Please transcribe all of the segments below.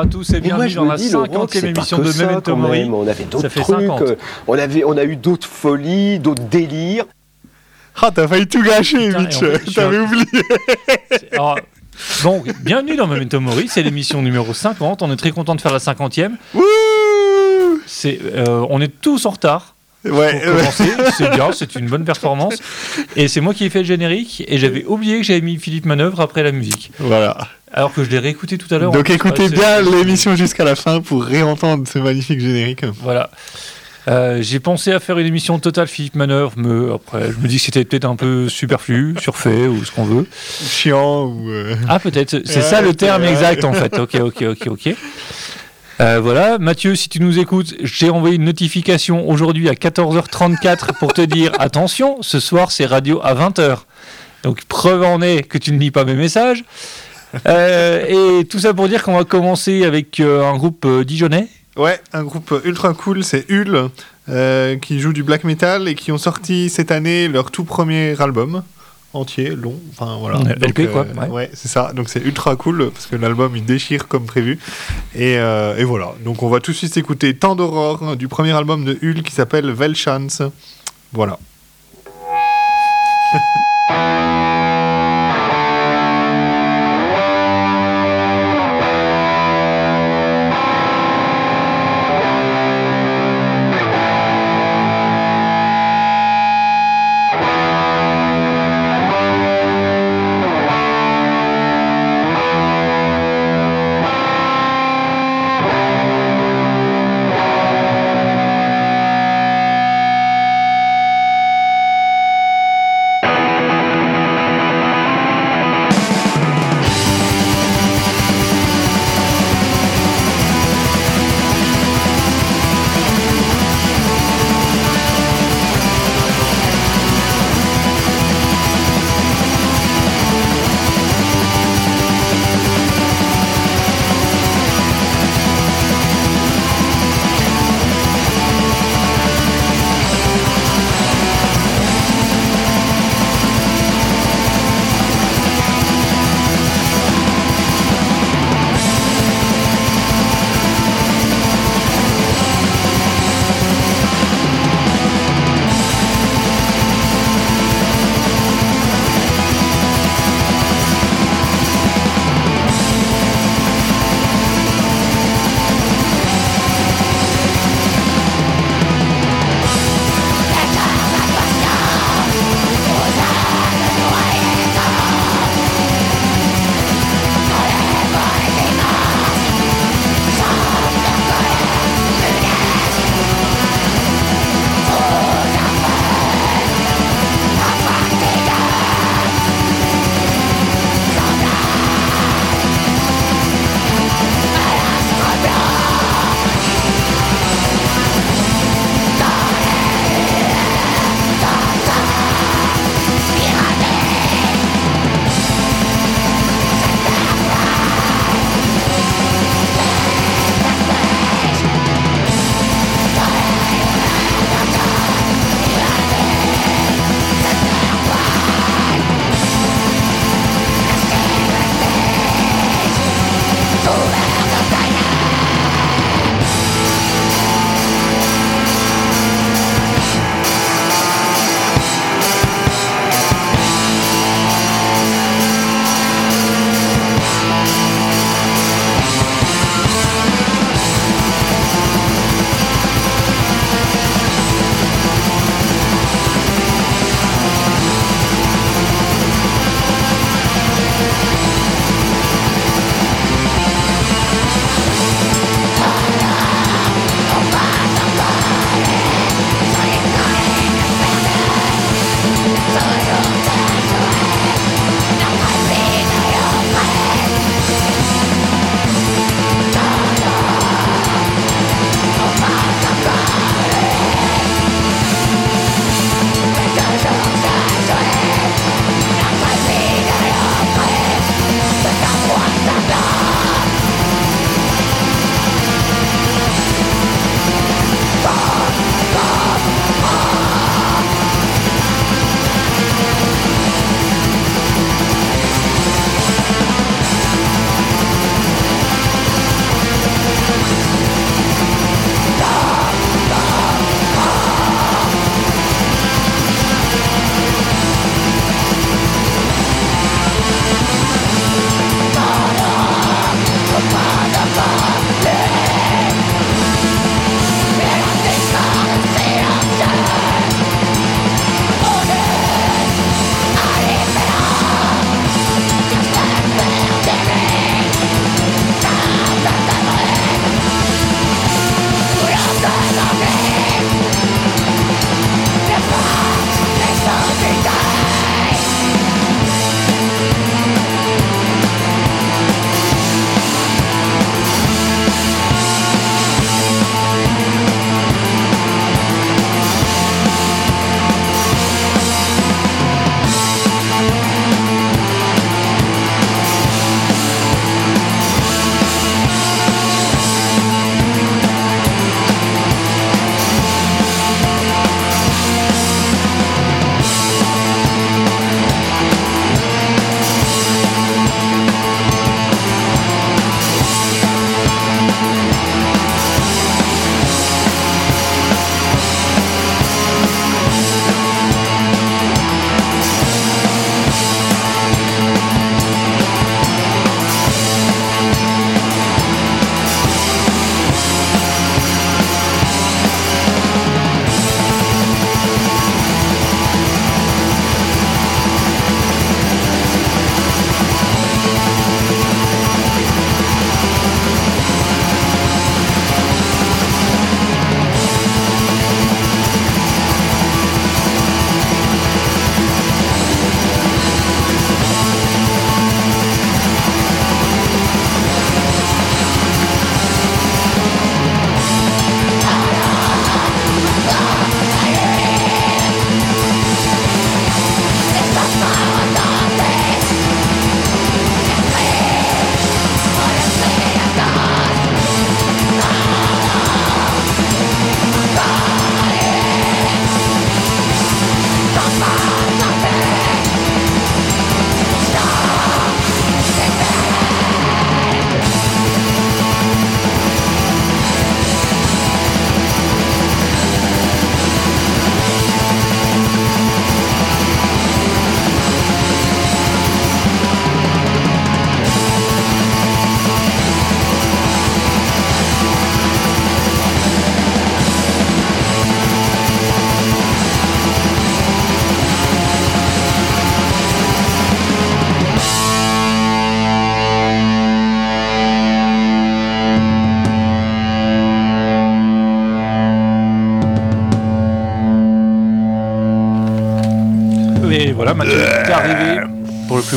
à tous et bienvenue dans la 50e émission de Memento Mori. On avait d'autres trucs, euh, on, avait, on a eu d'autres folies, d'autres délires. Ah, t'as failli tout gâcher, Mitch. T'avais oublié. Ah, bon, bienvenue dans Memento Mori. C'est l'émission numéro 50. On est très content de faire la 50e. Wouh euh, on est tous en retard. Ouais, ouais. c'est bien, c'est une bonne performance. Et c'est moi qui ai fait le générique et j'avais oublié que j'avais mis Philippe Manœuvre après la musique. Voilà alors que je l'ai réécouté tout à l'heure. Donc écoutez bien l'émission jusqu'à la fin pour réentendre ce magnifique générique. Voilà. Euh, j'ai pensé à faire une émission totale Philippe Manœuvre, mais après, je me dis que c'était peut-être un peu superflu, surfait ou ce qu'on veut. Chiant euh, Ah, peut-être. C'est ça le terme exact, en fait. Ok, ok, ok, ok. Euh, voilà, Mathieu, si tu nous écoutes, j'ai envoyé une notification aujourd'hui à 14h34 pour te dire attention, ce soir c'est radio à 20h. Donc preuve en est que tu ne lis pas mes messages. Euh, et tout ça pour dire qu'on va commencer avec euh, un groupe euh, dijonnais. Ouais, un groupe ultra cool, c'est Hull, qui joue du black metal et qui ont sorti cette année leur tout premier album entier, long, enfin voilà. Donc, LP, quoi. Ouais, c'est ça. Donc c'est ultra cool parce que l'album il déchire comme prévu. Et, et, voilà. Donc on va tout de suite écouter Tant d'aurore du premier album de Hull qui s'appelle Velchance. Voilà.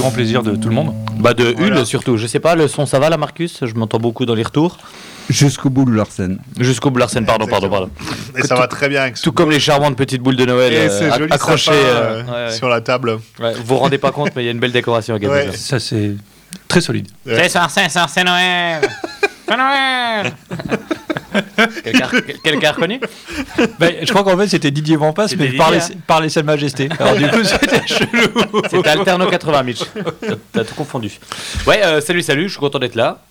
grand plaisir de tout le monde. Bah de voilà. Surtout. Je sais pas, le son ça va là, Marcus? Je m'entends beaucoup dans les retours. Jusqu'au bout de Larsen. Jusqu'au bout de Larsen, pardon, pardon, pardon. Et ça va très bien. Tout comme les charmantes petites boules de Noël euh, accrochées euh, euh, sur la table. Ouais, vous vous rendez pas compte, mais il y a une belle décoration. Ça c'est très solide. C'est c'est c'est Noël Quelqu'un a reconnu bah, Je crois qu'en fait, c'était Didier Vampas, mais par les, hein. par les Majestés. Alors, du coup, c'était chelou. C'était Alterno 80, Mitch. T'as tout confondu. Ouais, euh, salut, salut, je suis content d'être là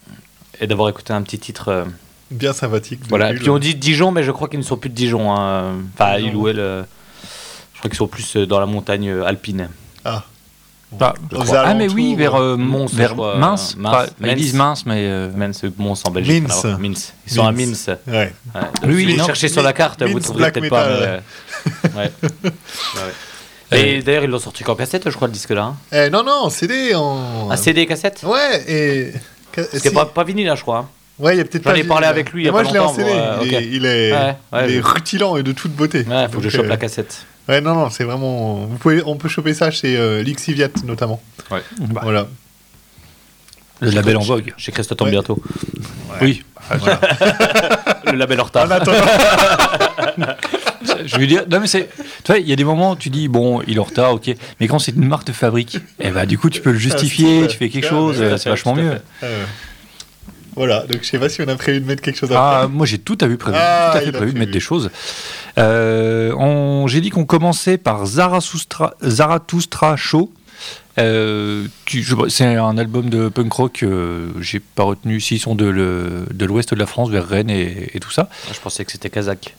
et d'avoir écouté un petit titre. Euh, Bien sympathique. Voilà, puis on dit Dijon, mais je crois qu'ils ne sont plus de Dijon. Hein. Enfin, non. il ou elle. Euh, je crois qu'ils sont plus dans la montagne alpine. Bah, ah mais oui, vers euh, euh, Mons, vers crois, Mince, Mince, pas, Mince, Mince mais euh, Mince, Mons en Belgique. Mince, ils sont à Mince. Ouais. Ouais, oui, oui, cherchez sur la carte, vous ne trouverez peut-être pas. Euh, et d'ailleurs, ils l'ont sorti qu'en cassette, je crois, le disque-là. Hein. Eh, non, non, CD en. Ah, CD cassette. Ouais. Et. C'était pas, pas vinyle, là, je crois. Hein. Ouais, il y a peut-être. pas. J'en ai parlé avec lui. Moi, je l'ai en CD. Il est rutilant et de toute beauté. Il faut que je chope la cassette. Ouais, non, non, c'est vraiment. On peut choper ça chez euh, Lixiviat notamment. Ouais. Bah. Voilà. Le label en vogue, chez Christophe ouais. bientôt. Oui. Ah, voilà. le label en retard. je veux dire, non mais c'est, tu vois, il y a des moments où tu dis bon, il est en retard, ok, mais quand c'est une marque de fabrique, eh ben, du coup tu peux le justifier, tu fais quelque chose, euh, c'est vachement mieux. Voilà, donc je sais pas si on a prévu de mettre quelque chose après. Ah, moi j'ai tout à vu prévu, ah, tout à fait prévu, de mettre des choses. Euh, j'ai dit qu'on commençait par Zarathustra, Show. Euh, c'est un album de punk rock, euh, j'ai pas retenu, s'ils sont de, l'ouest de, la France, vers Rennes et, tout ça. Ah, je pensais que c'était kazakh.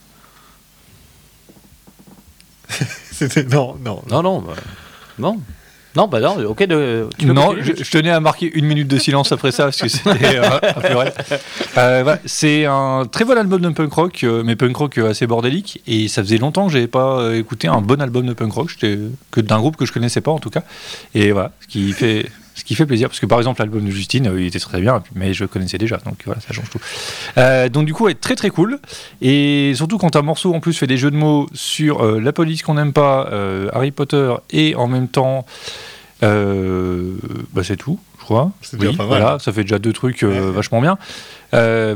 Non, non. Non, non. Bah, non. Non, bah non, ok. De, tu non, je, tenais à marquer une minute de silence après ça, parce que c'était euh, euh, C'est un très bon album de punk rock, euh, mais punk rock assez bordélique. Et ça faisait longtemps que je j'avais pas écouté un bon album de punk rock, que d'un groupe que je ne connaissais pas en tout cas. Et voilà, ce qui fait ce qui fait plaisir parce que par exemple l'album de Justine euh, il était très bien mais je le connaissais déjà donc voilà ça change tout. Euh, donc du coup est très très cool. Et surtout quand un morceau en plus fait des jeux de mots sur euh, la police qu'on n'aime pas Harry Potter et en même temps bah, c'est tout je crois. Oui, pas voilà ça fait déjà deux trucs vachement bien.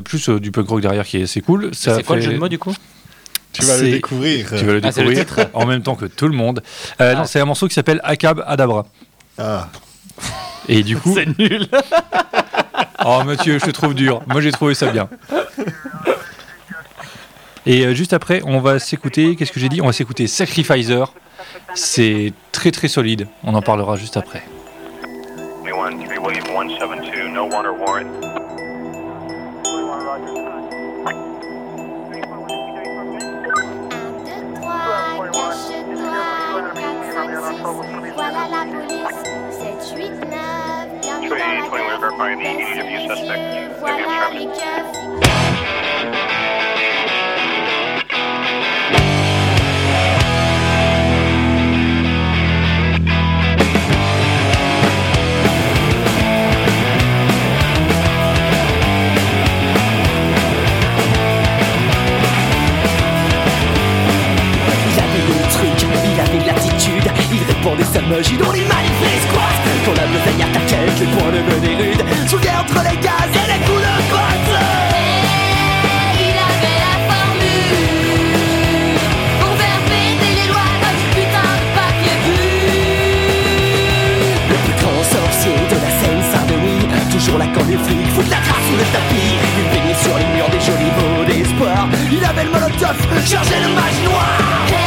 Plus du punk rock derrière qui est assez cool. C'est quoi le jeu de mots du coup? Tu vas le découvrir. Tu vas le ah, découvrir en même temps que tout le monde. Ah. C'est un morceau qui s'appelle Akab Adabra. Ah. Et du coup. C'est nul Oh Mathieu, je te trouve dur. Moi j'ai trouvé ça bien. Et euh, juste après, on va s'écouter. Qu'est-ce que j'ai dit? On va s'écouter Sacrificer. C'est très très solide. On en parlera juste après. QA21 verifying the immediate suspect. Maybe I'm Les semeuges, ils ont les malibris, croissent Quand la bataille attaquait, tu es point de gueule et entre les gaz et les coups de pote il avait la formule Pour faire péter les lois, comme putain de paque les Le plus grand sorcier de la Seine-Saint-Denis Toujours là quand les flics foutent la trace sous le tapis. Il peignait sur les murs des jolis mots d'espoir. Il avait le molotov, chargé de magie noire.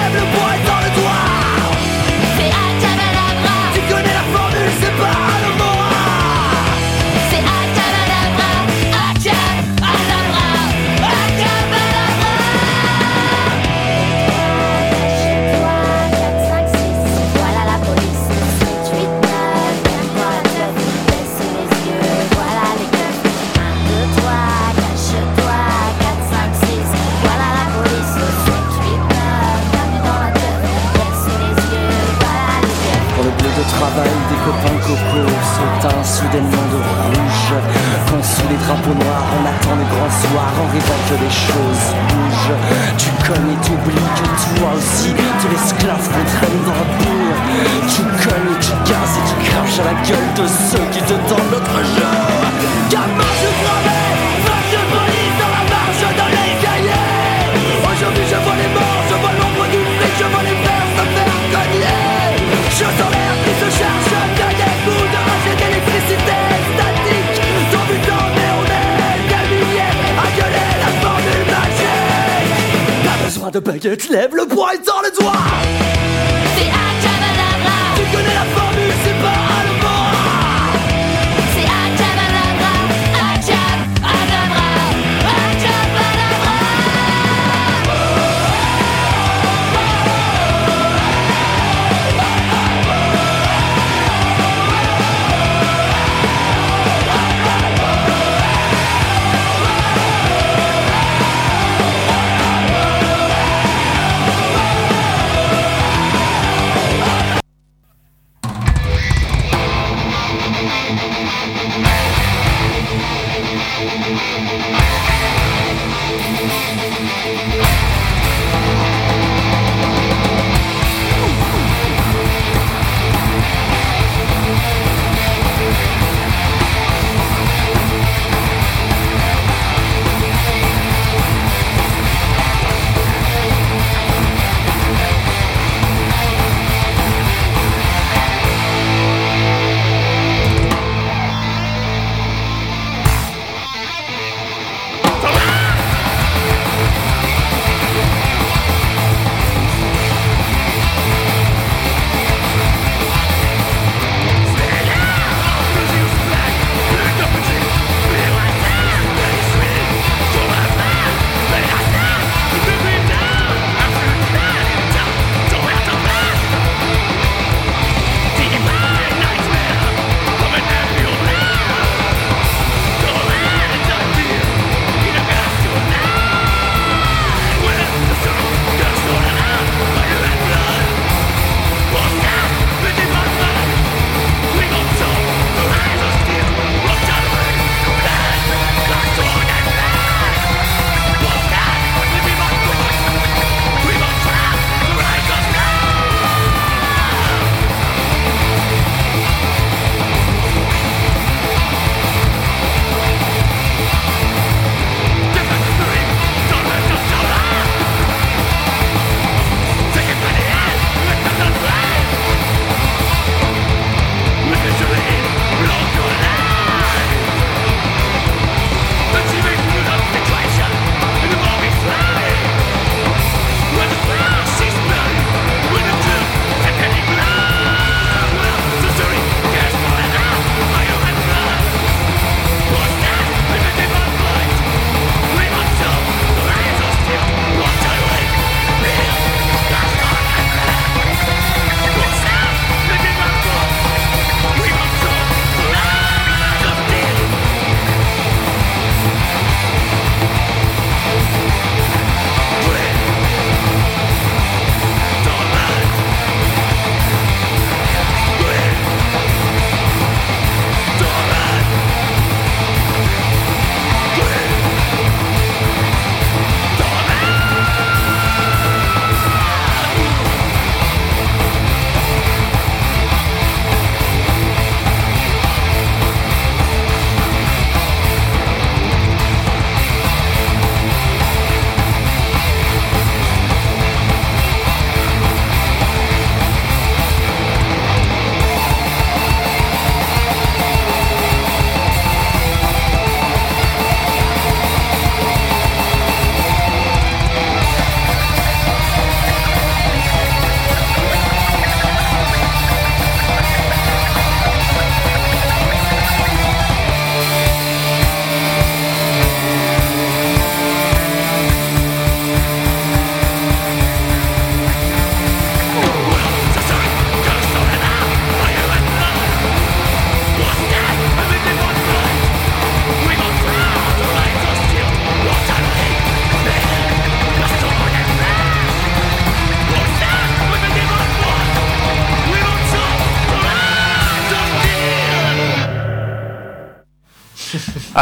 travail des copains cocos se teint soudainement de rouge. Quand sous les drapeaux noirs on attend le grand soir en rêvant que les choses bougent Tu cognes et t'oublies que toi aussi tu l'esclave qu'on traîne dans la boue Tu cognes et tu casses et tu craches à la gueule de ceux qui te donnent notre jeu Gamin je promets, face de police dans la marche dans les cahiers Aujourd'hui je vois les morts. le paquet, lève le poids et sors le doigt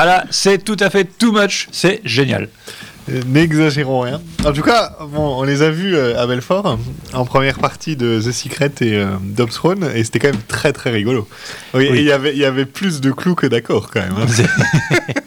Ah c'est tout à fait too much, c'est génial. Euh, n'exagérons rien. En tout cas, bon, on les a vus euh, à Belfort en première partie de The Secret et euh, Dobbs Throne, et c'était quand même très très rigolo. Oui, oui. Et y avait, il y avait plus de clous que d'accords quand même. Hein.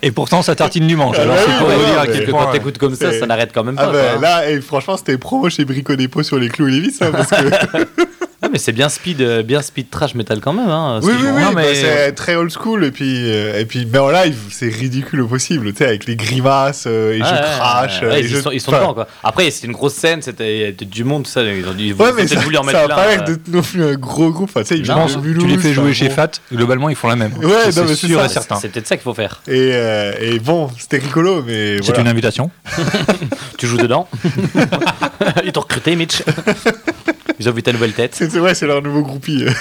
Et pourtant, ça tartine du manche. Ah alors, ah bah c'est bah dire à quel point quand t'écoutes comme ça, ça n'arrête quand même ah pas. Ah bah, là, et franchement, c'était promo chez Brico Dépôt sur les clous et les vis, hein, parce que. ah, mais c'est bien speed, euh, bien speed trash metal quand même. Hein, oui, oui, oui, hein, bah, c'est très old school. Et puis, euh, et puis mais en live, c'est ridicule au possible, tu sais, avec les grimaces, euh, et je ils. Sont, ils, sont, enfin... dedans, quoi. Après, c'était une grosse scène, c'était du monde, tout ça. Ils ont dû ouais, mais ça, voulu en mettre ça plein. Ça va pas non plus un gros groupe. Enfin, tu non, non, les fais jouer chez Fat, globalement, ils font la même. Ouais, c'est sûr et certain. C'est peut-être ça qu'il faut faire. Et, bon, c'était rigolo, mais. C'est une invitation. tu joues dedans. Ils t'ont recruté, Mitch. Ils ont vu ta nouvelle tête. C'est ouais, leur nouveau groupie.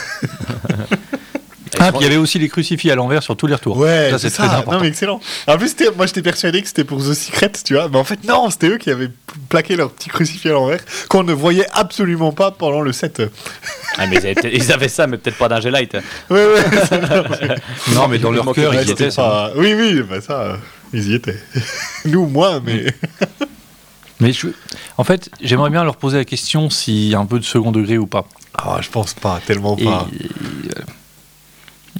Ah, puis il y avait aussi les crucifix à l'envers sur tous les retours. Ouais, ça c'est très important. Non, mais excellent. En plus, moi j'étais persuadé que c'était pour The Secret, tu vois. Mais en fait, non, c'était eux qui avaient plaqué leur petit crucifix à l'envers qu'on ne voyait absolument pas pendant le set. Ah, mais ils avaient, ça, mais peut-être pas d'un. Ouais, ouais. Ça, non, mais... dans leur cœur, ils y étaient. Pas... Oui, oui, bah ça, ils y étaient. Nous, moi, mais. Mais en fait, j'aimerais bien leur poser la question s'il y a un peu de second degré ou pas. Ah, je pense pas, tellement pas. Euh,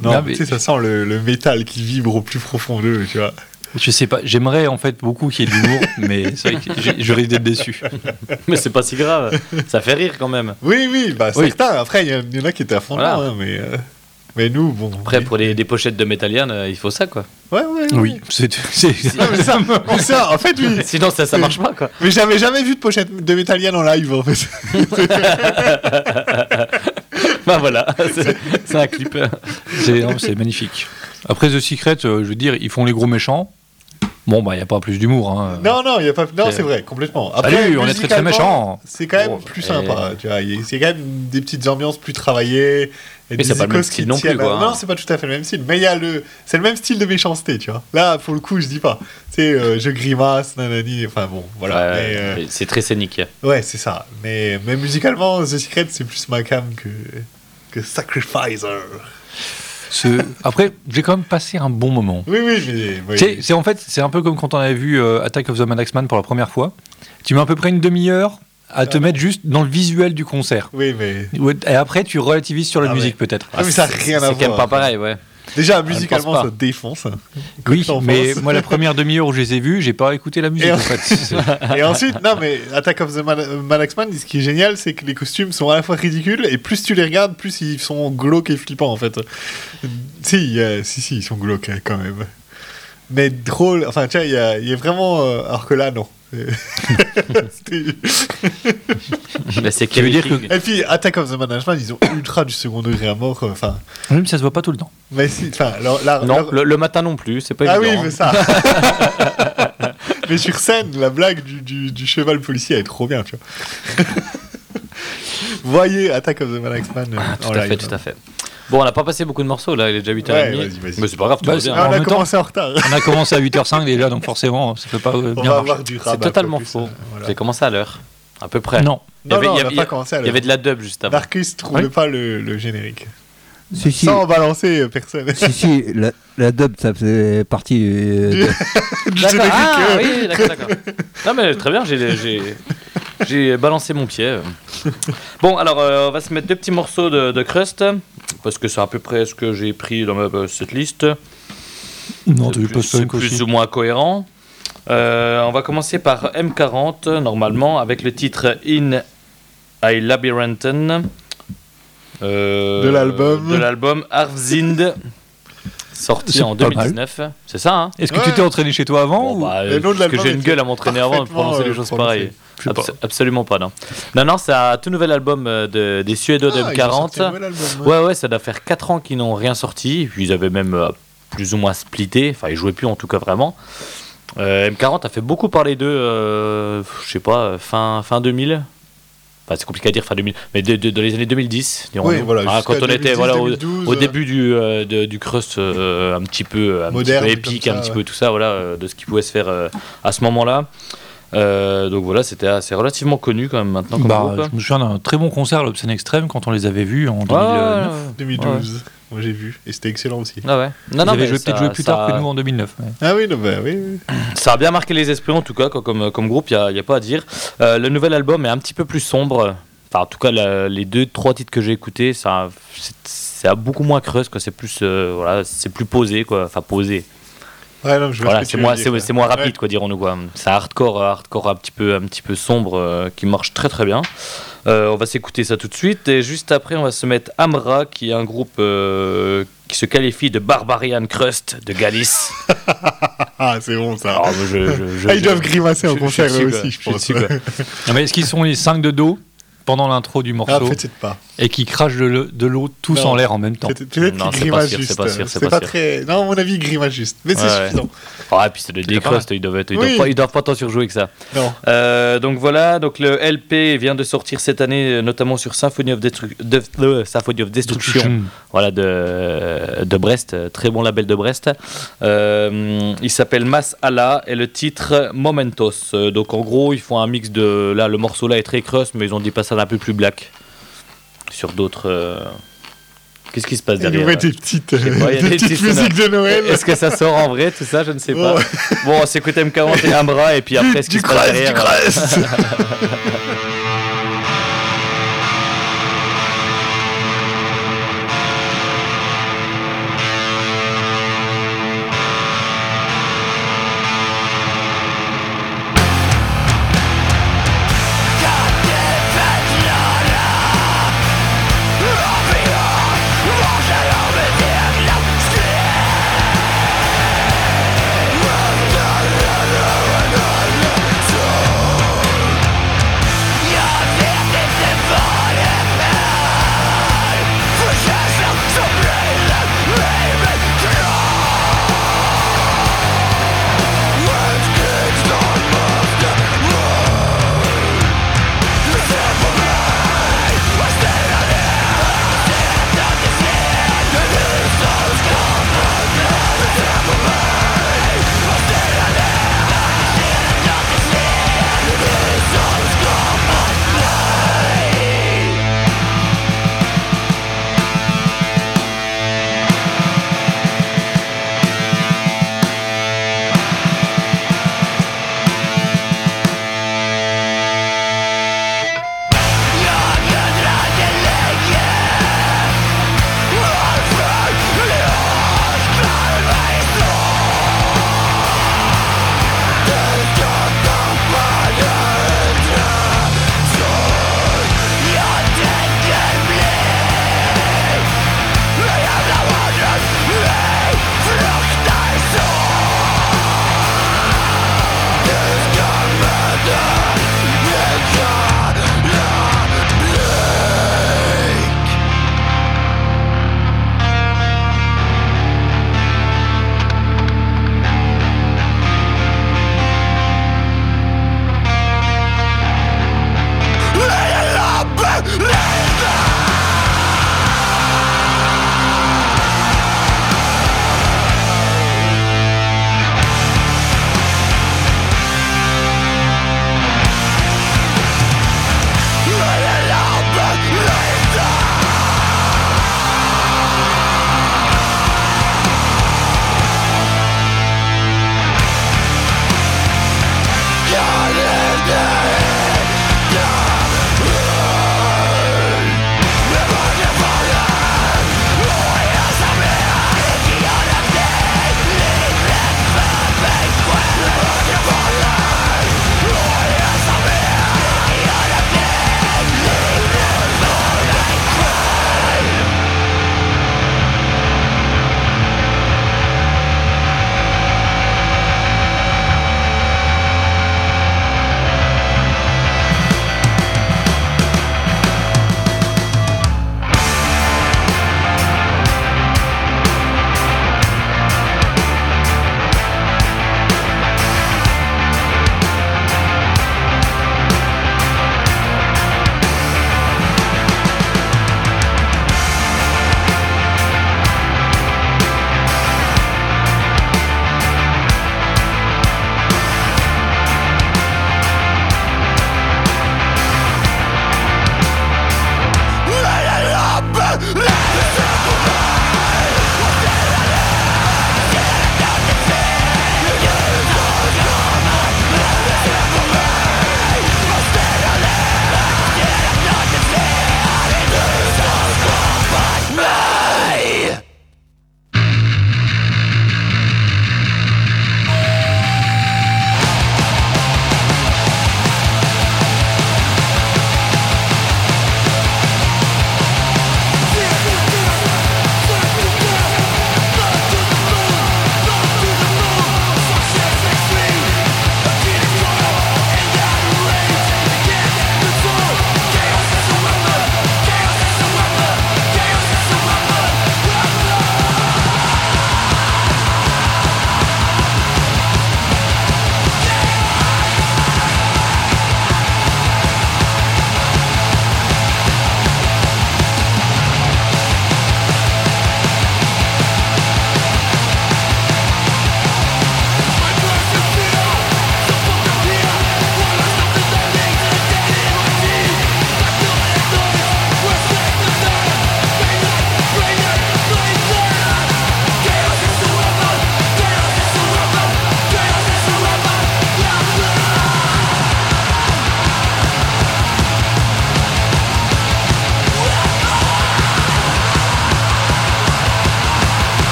non, mais... tu sais, ça sent le, métal qui vibre au plus profond d'eux, tu vois. Je sais pas, j'aimerais en fait beaucoup qu'il y ait de l'humour, mais c'est vrai que je risque d'être déçu. mais c'est pas si grave, ça fait rire quand même. Oui, oui, bah oui. certains, après il y, en a qui étaient à fond voilà. Hein, mais. Euh, mais nous, bon. Après, pour les, des pochettes de métalliennes, euh, il faut ça, quoi. Ouais, ouais. Oui, c'est ça, ça, en fait, oui. Sinon, ça, ça marche pas, quoi. Mais j'avais jamais vu de pochette de métallienne en live, en fait. bah voilà, c'est un clip. C'est magnifique. Après The Secret, euh, je veux dire, ils font les gros méchants. Bon, bah, il n'y a pas plus d'humour. Hein. Non, non, y a pas... non c'est vrai, complètement. Après, Salut, on est très, très méchants. C'est quand même plus sympa. Tu vois, c'est quand même des petites ambiances plus travaillées. Et mais c'est pas le même style non plus. Non, c'est pas tout à fait le même style. Mais il y a le, c'est le même style de méchanceté, tu vois. Là, pour le coup, je dis pas. Tu euh, sais, je grimace, nanani. Enfin bon, voilà. Euh, c'est très scénique. Ouais, c'est ça. Mais, mais musicalement, The Secret, c'est plus ma cam que que Sacrificer. Après, j'ai quand même passé un bon moment. Oui, oui, oui. C'est, en fait, c'est un peu comme quand on avait vu euh, Attack of the Malaxman pour la première fois. Tu mets à peu près une demi-heure à te ah, mettre juste dans le visuel du concert. Oui, mais. Et après, tu relativises sur la ah, musique, peut-être. Ah, mais ça n'a rien à voir. C'est quand même pas pareil, ouais. Déjà, musicalement, ça défonce. Oui, mais moi, la première demi-heure où je les ai vus, j'ai pas écouté la musique, et en fait. et ensuite, non, mais Attack of the Malaxman, ce qui est génial, c'est que les costumes sont à la fois ridicules, et plus tu les regardes, plus ils sont glauques et flippants, en fait. Si, euh, si, si, ils sont glauques, quand même mais drôle. Enfin, tu vois, il y, a vraiment. Alors que là, non. bah, c'est que dire que... Et puis Attack of the Management, ils ont ultra du second degré à mort. Euh, enfin. Oui, ça se voit pas tout le temps. Mais si, enfin, alors, non. Le, matin non plus, c'est pas ah évident. Ah oui, mais ça. Hein. mais sur scène, la blague du, cheval policier est trop bien, tu vois. Voyez Attack of the Management. Euh, ah, tout à fait, tout à fait. Bon, on n'a pas passé beaucoup de morceaux là, il est déjà 8h30. Ouais. Mais c'est pas grave, tout bah, bien. Ah, on, a commencé en retard. on a commencé à 8h05 déjà, donc forcément, ça ne peut pas euh, bien marcher. C'est totalement faux. J'ai commencé à l'heure, à peu près. Non. Il y pas commencé à l'heure. Il y avait de la dub juste avant. Marcus trouvait oui. pas le générique si, si. sans balancer euh, personne. Si, si, la, dub, ça faisait partie euh, du, du, du générique. Ah, euh. oui, d'accord, d'accord. Non, mais très bien, j'ai, j'ai, j'ai balancé mon pied. Bon, alors, on va se mettre deux petits morceaux de, de crust, parce que c'est à peu près ce que j'ai pris dans cette liste. Non, c'est plus, c'est plus ou moins cohérent. On va commencer par M40, normalement, avec le titre In I Labyrinthen. Euh, de l'album. De l'album Arvzind. sorti en 2019. C'est ça, hein? Est-ce que tu t'es entraîné chez toi avant bon, bah, euh, Parce que j'ai une gueule à m'entraîner avant de prononcer euh, choses pareilles. Absolument pas, non. Non, non, c'est un tout nouvel album euh, des Suédois ah, de 40. Album, ouais. ouais. ouais, ça doit faire 4 ans qu'ils n'ont rien sorti. Ils avaient même plus ou moins splitté. Enfin, ils jouaient plus en tout cas vraiment. M40 a fait beaucoup parler d'eux, je sais pas, fin, fin 2000, Enfin, c'est compliqué à dire fin 2000, mais de, de, dans les années 2010, oui, voilà, ah, quand on 2010, était voilà, au, au, début du, euh, de, du crust euh, un petit peu, un moderne, petit peu épique, ça, un petit peu tout ça, voilà, euh, de ce qui pouvait se faire euh, à ce moment-là. Euh, donc voilà, c'était assez relativement connu quand même maintenant. Comme bah, je me souviens d'un très bon concert, l'Obscène Extrême, quand on les avait vus en 2009. Ah, 2012. Ouais. Moi j'ai vu et c'était excellent aussi. Ah ouais. Non, non, mais joué, peut-être joué plus tard que nous en 2009. Ah oui, non, bah, oui, oui, Ça a bien marqué les esprits en tout cas comme, euh, comme groupe, il n'y a, pas à dire. Euh, le nouvel album est un petit peu plus sombre. Enfin, en tout cas, les deux, trois titres que j'ai écoutés, ça, c'est, a beaucoup moins creuse, quoi. C'est plus, euh, voilà, c'est plus posé, quoi. Enfin, posé. C'est moins, rapide, quoi, dirons-nous. Quoi. C'est hardcore, hardcore un petit peu, sombre, euh, qui marche très très bien. Euh, on va s'écouter ça tout de suite. Et juste après, on va se mettre Amra, qui est un groupe euh, qui se qualifie de Barbarian Crust de Galice. Ah, c'est bon ça. Ah, Alors, ah, ils doivent grimacer en concert aussi, je pense. Mais est-ce qu'ils sont les 5 de dos? pendant l'intro du morceau ah, et qui crachent de l'eau tous en l'air en même temps. Peut-être grimace juste. C'est pas. Non, à mon avis, il grimace juste. Mais ouais, c'est ouais. suffisant. Ah, puis c'est le décroste, ils doivent, doivent pas, pas tant surjouer que ça. Euh, donc voilà, donc le LP vient de sortir cette année, euh, notamment sur Symphony of, euh, Destruction, Voilà, de, de Brest, très bon label de Brest. Il s'appelle Mas Allah et le titre Momentos. Donc en gros, ils font un mix de. Là, le morceau là est très crust, mais ils ont dit pas ça un peu plus black sur d'autres. Euh, qu'est-ce qui se passe derrière Il des petites, euh, des petites, musiques de Noël. Est-ce que ça sort en vrai, tout ça Je ne sais pas. Bon, on s'écoute MK41 bras et puis après, ce qui se passe derrière.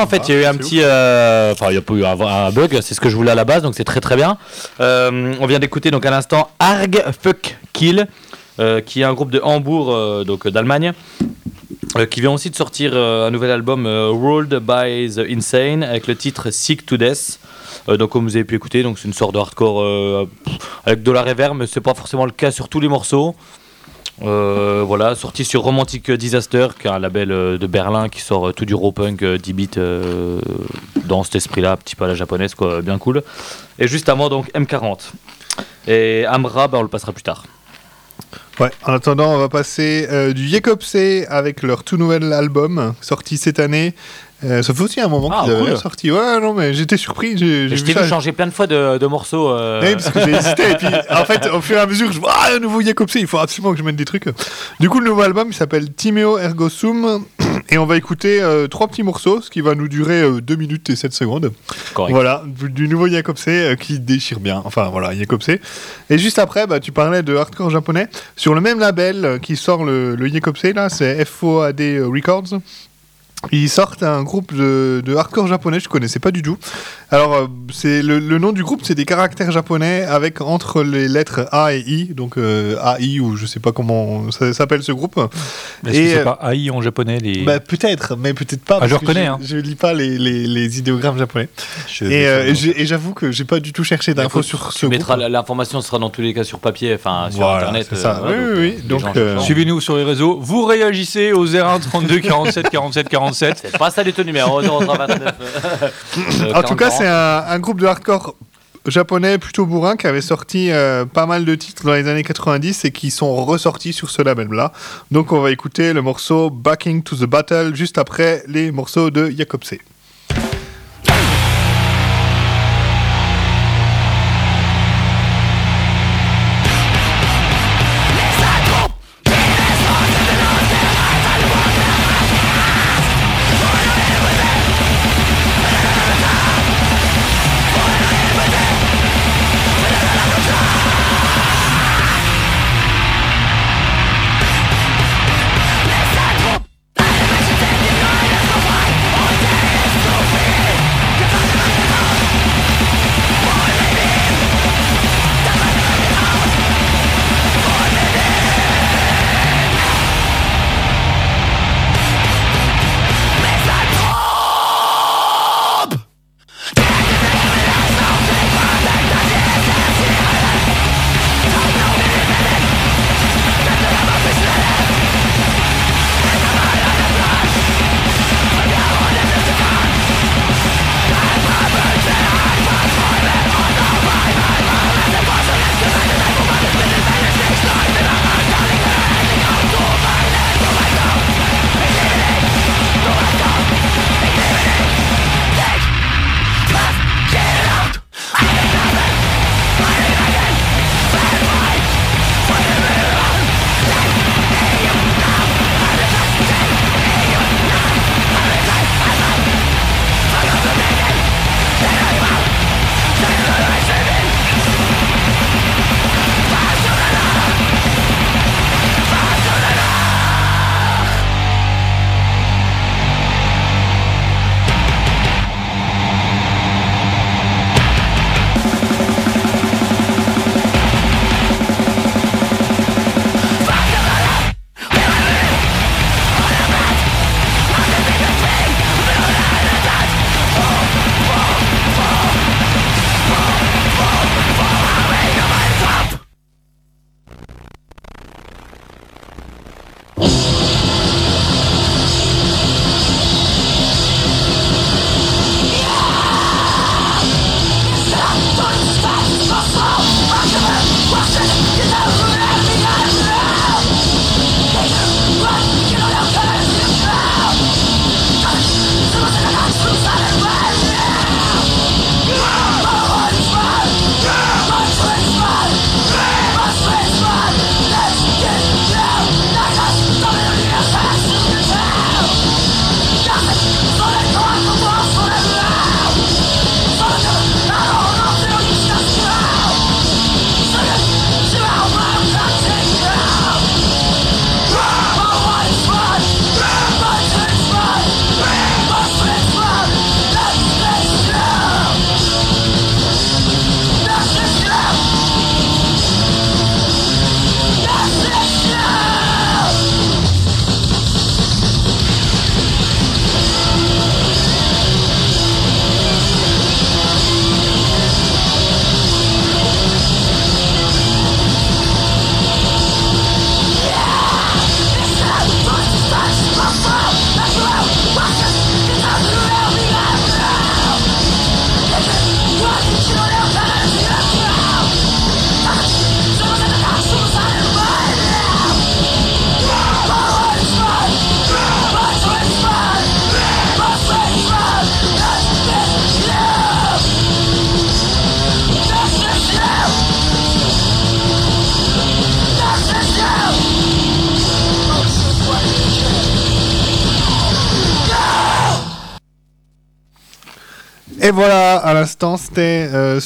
en fait, il y a eu ah, un petit. Euh, enfin, il n'y a pas eu un, bug, c'est ce que je voulais à la base, donc c'est très très bien. Euh, on vient d'écouter donc à l'instant Arg Fuck Kill, euh, qui est un groupe de Hambourg, donc d'Allemagne. qui vient aussi de sortir un nouvel album World by the Insane avec le titre Sick to Death. Donc comme vous avez pu écouter, donc c'est une sorte de hardcore avec de la reverb, mais c'est pas forcément le cas sur tous les morceaux. Euh, voilà, sorti sur Romantic Disaster, qui est un label euh, de Berlin qui sort euh, tout du raw punk 10 bits dans cet esprit-là, un petit peu à la japonaise, quoi, bien cool. Et juste avant, donc M40. Et Amra, bah, on le passera plus tard. Ouais, en attendant, on va passer euh, du Jacobsé avec leur tout nouvel album sorti cette année. Euh, ça fait aussi un moment ah, qu'ils cool. sorti. Ouais, non, mais j'étais surpris. J'ai, j'ai je plein de fois de, de morceaux. Euh... Parce que j'ai hésité. et puis, en fait, au fur et à mesure, je vois ah, un nouveau Jacobsé, il faut absolument que je mette des trucs. Du coup, le nouveau album, il s'appelle Timeo Ergo Sum. Et on va écouter euh, trois petits morceaux, ce qui va nous durer euh, 2 minutes et 7 secondes. Correct. Voilà, du, nouveau Jacobsé euh, qui déchire bien. Enfin voilà, Jacobsé. Et juste après, bah, tu parlais de hardcore japonais. Sur le même label euh, qui sort le, le là, c'est FOAD euh, Records. Ils sortent un groupe de, hardcore japonais, je connaissais pas du tout. Alors, euh, c'est le, nom du groupe, c'est des caractères japonais avec entre les lettres A et I, donc euh, AI ou je sais pas comment s'appelle ce groupe. Est-ce que c'est euh, pas AI en japonais les... bah, Peut-être, mais peut-être pas. Ah, je reconnais. Je, hein. lis pas les, les, idéogrammes japonais. Euh, et, j'avoue que j'ai pas du tout cherché d'infos sur tu ce groupe. L'information sera dans tous les cas sur papier, enfin sur voilà, internet. Ça. Oui, oui, oui. Donc, suivez-nous sur les réseaux. Vous réagissez au 01 32 47 47 47. C'est pas ça du tout numéro en tout cas, c'est un, groupe de hardcore japonais plutôt bourrin qui avait sorti euh, pas mal de titres dans les années 90 et qui sont ressortis sur ce label-là. Donc on va écouter le morceau Backing to the Battle juste après les morceaux de Jacobsé.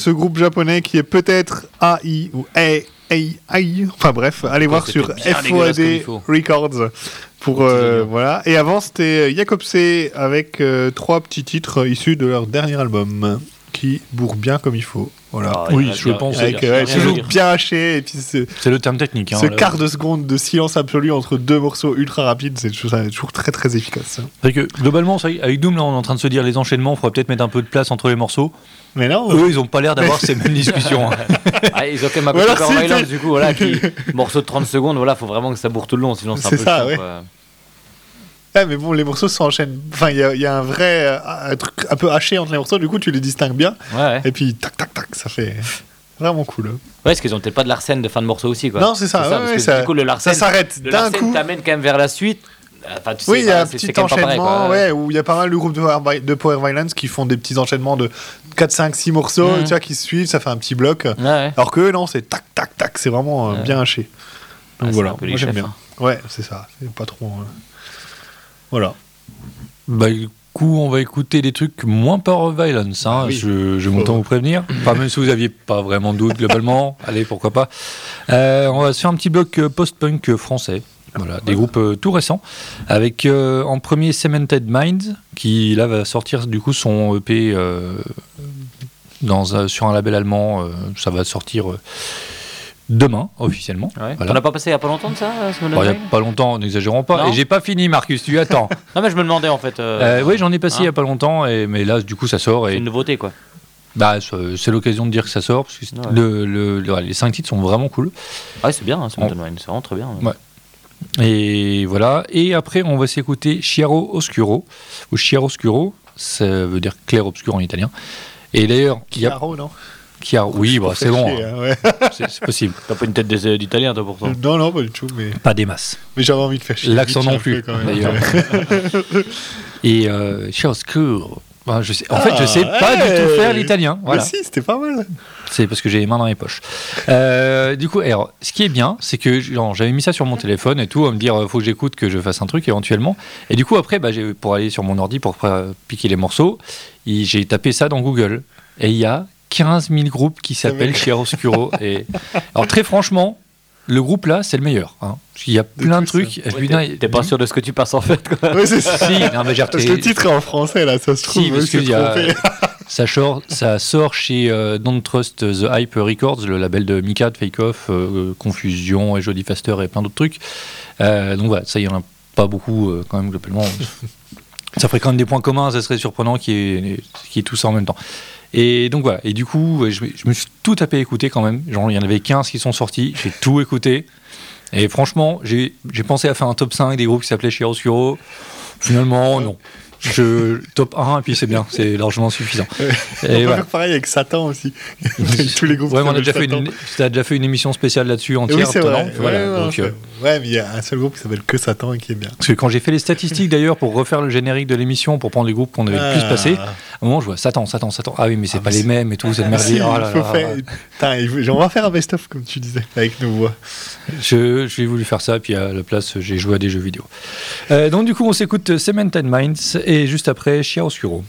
ce groupe japonais qui est peut-être AI ou AI. Enfin bref, allez voir sur FOAD Records. Pour, euh, voilà. Et avant, c'était Jacobsé avec euh, trois petits titres issus de leur dernier album qui bourre bien comme il faut. Voilà. Ah, oui, je pense. A, avec, euh, ouais, bien haché c'est le terme technique. Hein, ce quart de seconde de silence absolu entre deux morceaux ultra rapides, c'est toujours, très très efficace. Hein. C'est que globalement, avec Doom, là, on est en train de se dire les enchaînements, il faudra peut-être mettre un peu de place entre les morceaux. Mais non. Eux, ils ont pas l'air d'avoir ces mêmes discussions. Hein. Ah, ils ont quand même un peu de du coup, voilà, morceau de 30 secondes, voilà, faut vraiment que ça bourre tout le long, sinon c'est un peu ça. Ah, mais bon, les morceaux s'enchaînent. Enfin, il y, a un vrai euh, truc un peu haché entre les morceaux, du coup, tu les distingues bien. Ouais. Et puis, tac, tac, tac, ça fait vraiment cool. Ouais, parce qu'ils ont peut-être pas de Larsen de fin de morceau aussi, quoi. Non, c'est ça. ça, ouais, ça du coup, le Larsen, ça s'arrête d'un coup. t'amène quand même vers la suite. Enfin, oui, il y a un petit enchaînement pareil, ouais, où il y a pas mal groupe de Power, de Power Violence qui font des petits enchaînements de 4, 5, 6 morceaux mmh. tu vois, qui se suivent, ça fait un petit bloc. Ouais, Alors que non, c'est tac, tac, tac, c'est vraiment euh, bien haché. Donc voilà, moi j'aime bien. Hein. Ouais, c'est ça, c'est pas trop. Hein. Voilà. Bah, du coup, on va écouter des trucs moins Power Violence. Hein. Ah je, m'entends oh. vous prévenir. Pas même si vous aviez pas vraiment de doute globalement. Allez, pourquoi pas. Euh, on va se faire un petit bloc euh, post-punk euh, français. Voilà, des groupes tout récents, avec en premier Cemented Minds, qui là va sortir du coup son EP sur un label allemand, ça va sortir demain, officiellement. Ouais. Voilà. On n'a pas passé il n'y a pas longtemps de ça euh, Il n'y a pas longtemps, n'exagérons pas. Et j'ai pas fini, Marcus, tu attends. non, mais je me demandais en fait. Euh, euh, oui, j'en ai passé hein. il hein? a pas longtemps, mais là, du coup, ça sort. C'est une nouveauté, quoi. Bah, c'est l'occasion de dire que ça sort, parce que les cinq titres sont vraiment cool. Ah, c'est bien, hein, c'est on... vraiment très bien. Et voilà. Et après, on va s'écouter Chiaro Oscuro, ou Chiaro Oscuro, ça veut dire clair obscur en italien. Et d'ailleurs, Chiaro, non? Oui, bah, c'est bon. Hein. Hein, c'est possible. T'as pas une tête d'italien, toi, pourtant Non, non, pas du tout. Pas des masses. Mais j'avais envie de faire chier. L'accent non plus, d'ailleurs. Et euh, Chioscuro. Bah, en fait, je ah, sais pas du tout faire l'italien. Voilà. si, c'était pas mal. C'est parce que j'ai les mains dans les poches. Euh, du coup, alors, ce qui est bien, c'est que j'avais mis ça sur mon téléphone et tout, à me dire, euh, faut que j'écoute, que je fasse un truc éventuellement. Et du coup, après, bah, pour aller sur mon ordi pour euh, piquer les morceaux, j'ai tapé ça dans Google. Et il y a 15 000 groupes qui s'appellent Chiaroscuro. et... Alors très franchement, le groupe là, c'est le meilleur. Hein. Il y a plein de, hein. trucs. T'es pas sûr de ce que tu passes en fait. Quoi. C'est le titre est en français là, ça se trouve. Si, parce que ça, sort, ça sort chez euh, Don't Trust the Hype Records, le label de Mika, de Fake Off, euh, Confusion et Jodie Faster et plein d'autres trucs. Euh, donc voilà, ça, il y en a pas beaucoup euh, quand même globalement. ça ferait quand même des points communs, ça serait surprenant qu'il y, ait, y ait tout ça en même temps. Et donc voilà. Et du coup, je, me suis tout à tapé écouté quand même. Genre, il y en avait 15 qui sont sortis. J'ai tout écouté. Et franchement, j'ai pensé à faire un top 5 des groupes qui s'appelaient Chiaroscuro. Finalement, non je top 1 et puis c'est bien, c'est largement suffisant. On va faire pareil avec Satan aussi. Tous les groupes. Ouais, on a déjà fait une, t'as déjà fait une émission spéciale là-dessus entière. Oui, c'est vrai. Ouais, voilà, euh, mais il y a un seul groupe qui s'appelle que Satan et qui est bien. Parce que quand j'ai fait les statistiques d'ailleurs pour refaire le générique de l'émission pour prendre les groupes qu'on avait le plus ah. passé, à un moment je vois Satan, Satan, Satan. Ah oui, mais c'est ah, pas les mêmes et tout, c'est ah, faire... On va faire un best-of comme tu disais avec nos voix. Je, j'ai voulu faire ça puis à la place j'ai joué à des jeux vidéo. Euh, donc du coup on s'écoute euh, Cement and Minds et juste après Chiaroscuro.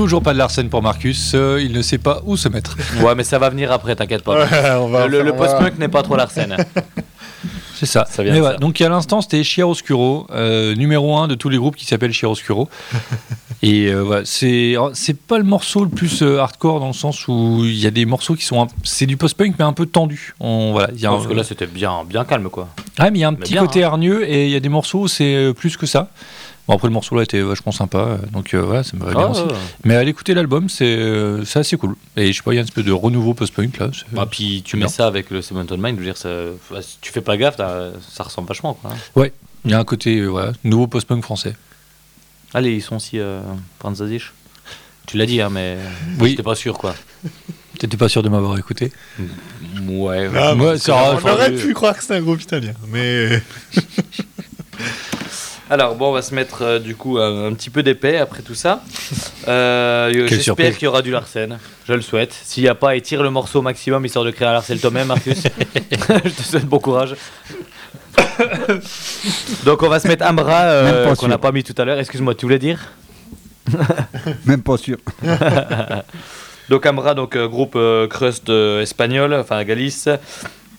Toujours pas de Larsen pour Marcus, euh, il ne sait pas où se mettre. Ouais, mais ça va venir après, t'inquiète pas. Le, post-punk n'est pas trop Larsen. C'est ça. ça. Donc à l'instant, c'était Chiaroscuro, euh, numéro un de tous les groupes qui s'appellent Chiaroscuro. Et euh, c'est pas le morceau le plus hardcore dans le sens où il y a des morceaux qui sont c'est du post-punk mais un peu tendu. On voilà, parce que là c'était bien bien calme quoi. Ah mais il y a un petit bien, côté hein. hargneux et il y a des morceaux c'est plus que ça. Après, le morceau là était vachement sympa, euh, donc euh, voilà, ça me va bien ah, aussi. Mais à l'écouter l'album, euh, c'est assez cool. Et je sais pas, il y a une espèce de renouveau post-punk là. Bah, puis tu mets ça avec le Seventh Mind, je veux dire, bah, si tu fais pas gaffe, ça ressemble vachement. Quoi. Hein. Ouais, il y a un côté ouais, nouveau post-punk français. Allez, ils sont aussi euh, Tu l'as dit, hein, mais oui. j'étais pas sûr quoi. T'étais pas sûr de m'avoir écouté Ouais, ah, ouais, ça, on aurait pu croire que c'est un groupe italien, mais. Alors, bon, on va se mettre euh, du coup un, petit peu d'épais après tout ça. Euh, J'espère qu'il y aura du Larsen. Je le souhaite. S'il n'y a pas, étire le morceau au maximum histoire de créer un Larsen toi-même, Marcus. je te souhaite bon courage. Donc, on va se mettre Amra euh, qu'on n'a pas mis tout à l'heure. Excuse-moi, tu voulais dire Même pas sûr. donc, Amra, donc, euh, groupe crust espagnol, enfin Galice.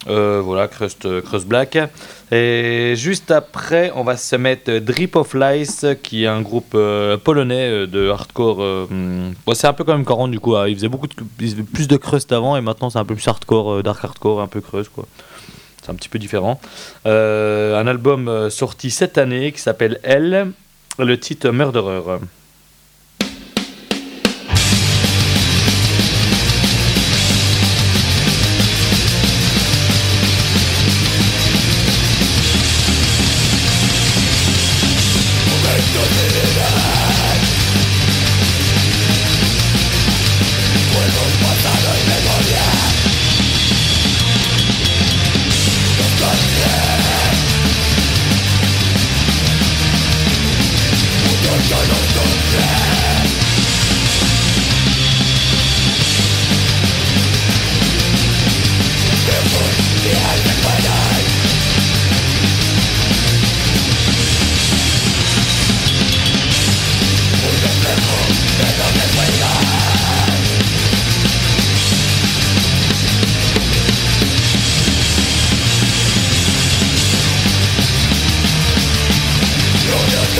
Euh, voilà, Crust, euh, Crust, Black. Et juste après, on va se mettre Drip of Lice, qui est un groupe euh, polonais de hardcore. Hmm, c'est un peu comme Coran, du coup. Hein. Il beaucoup de, plus de crust avant, et maintenant c'est un peu plus hardcore, dark hardcore, un peu creuse, quoi. C'est un petit peu différent. un album sorti cette année qui s'appelle Elle, le titre Murderer.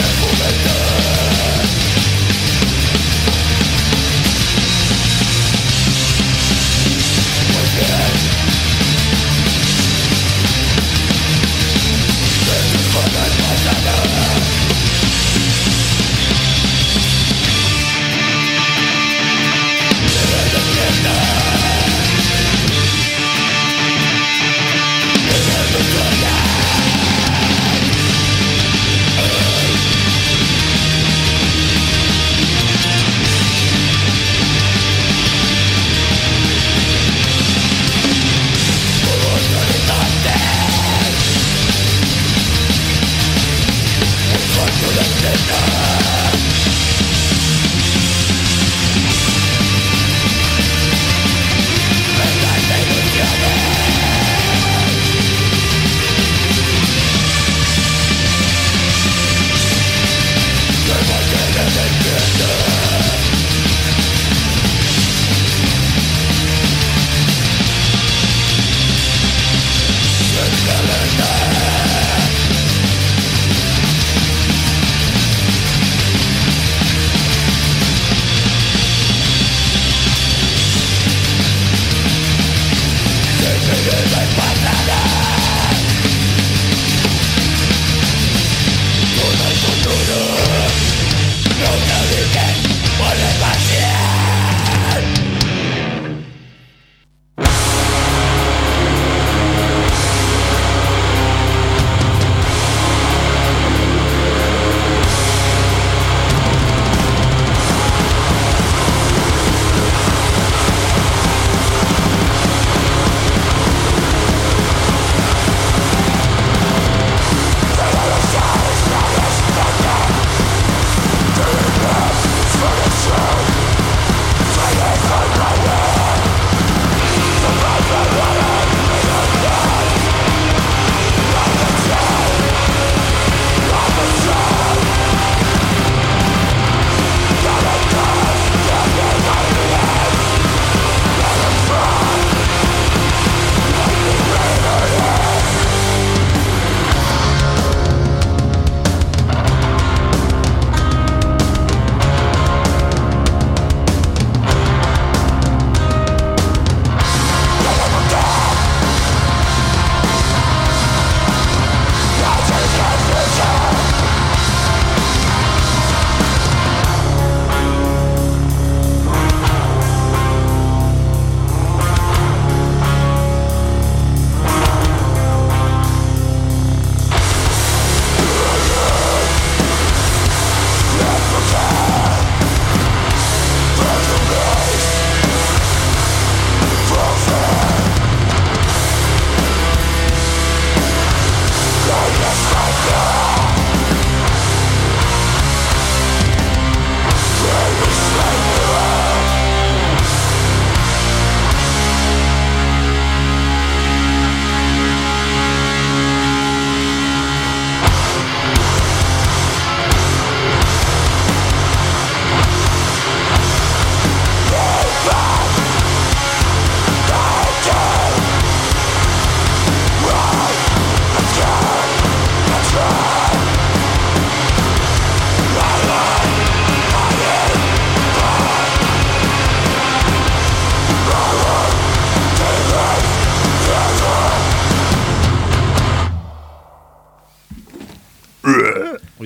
Tempo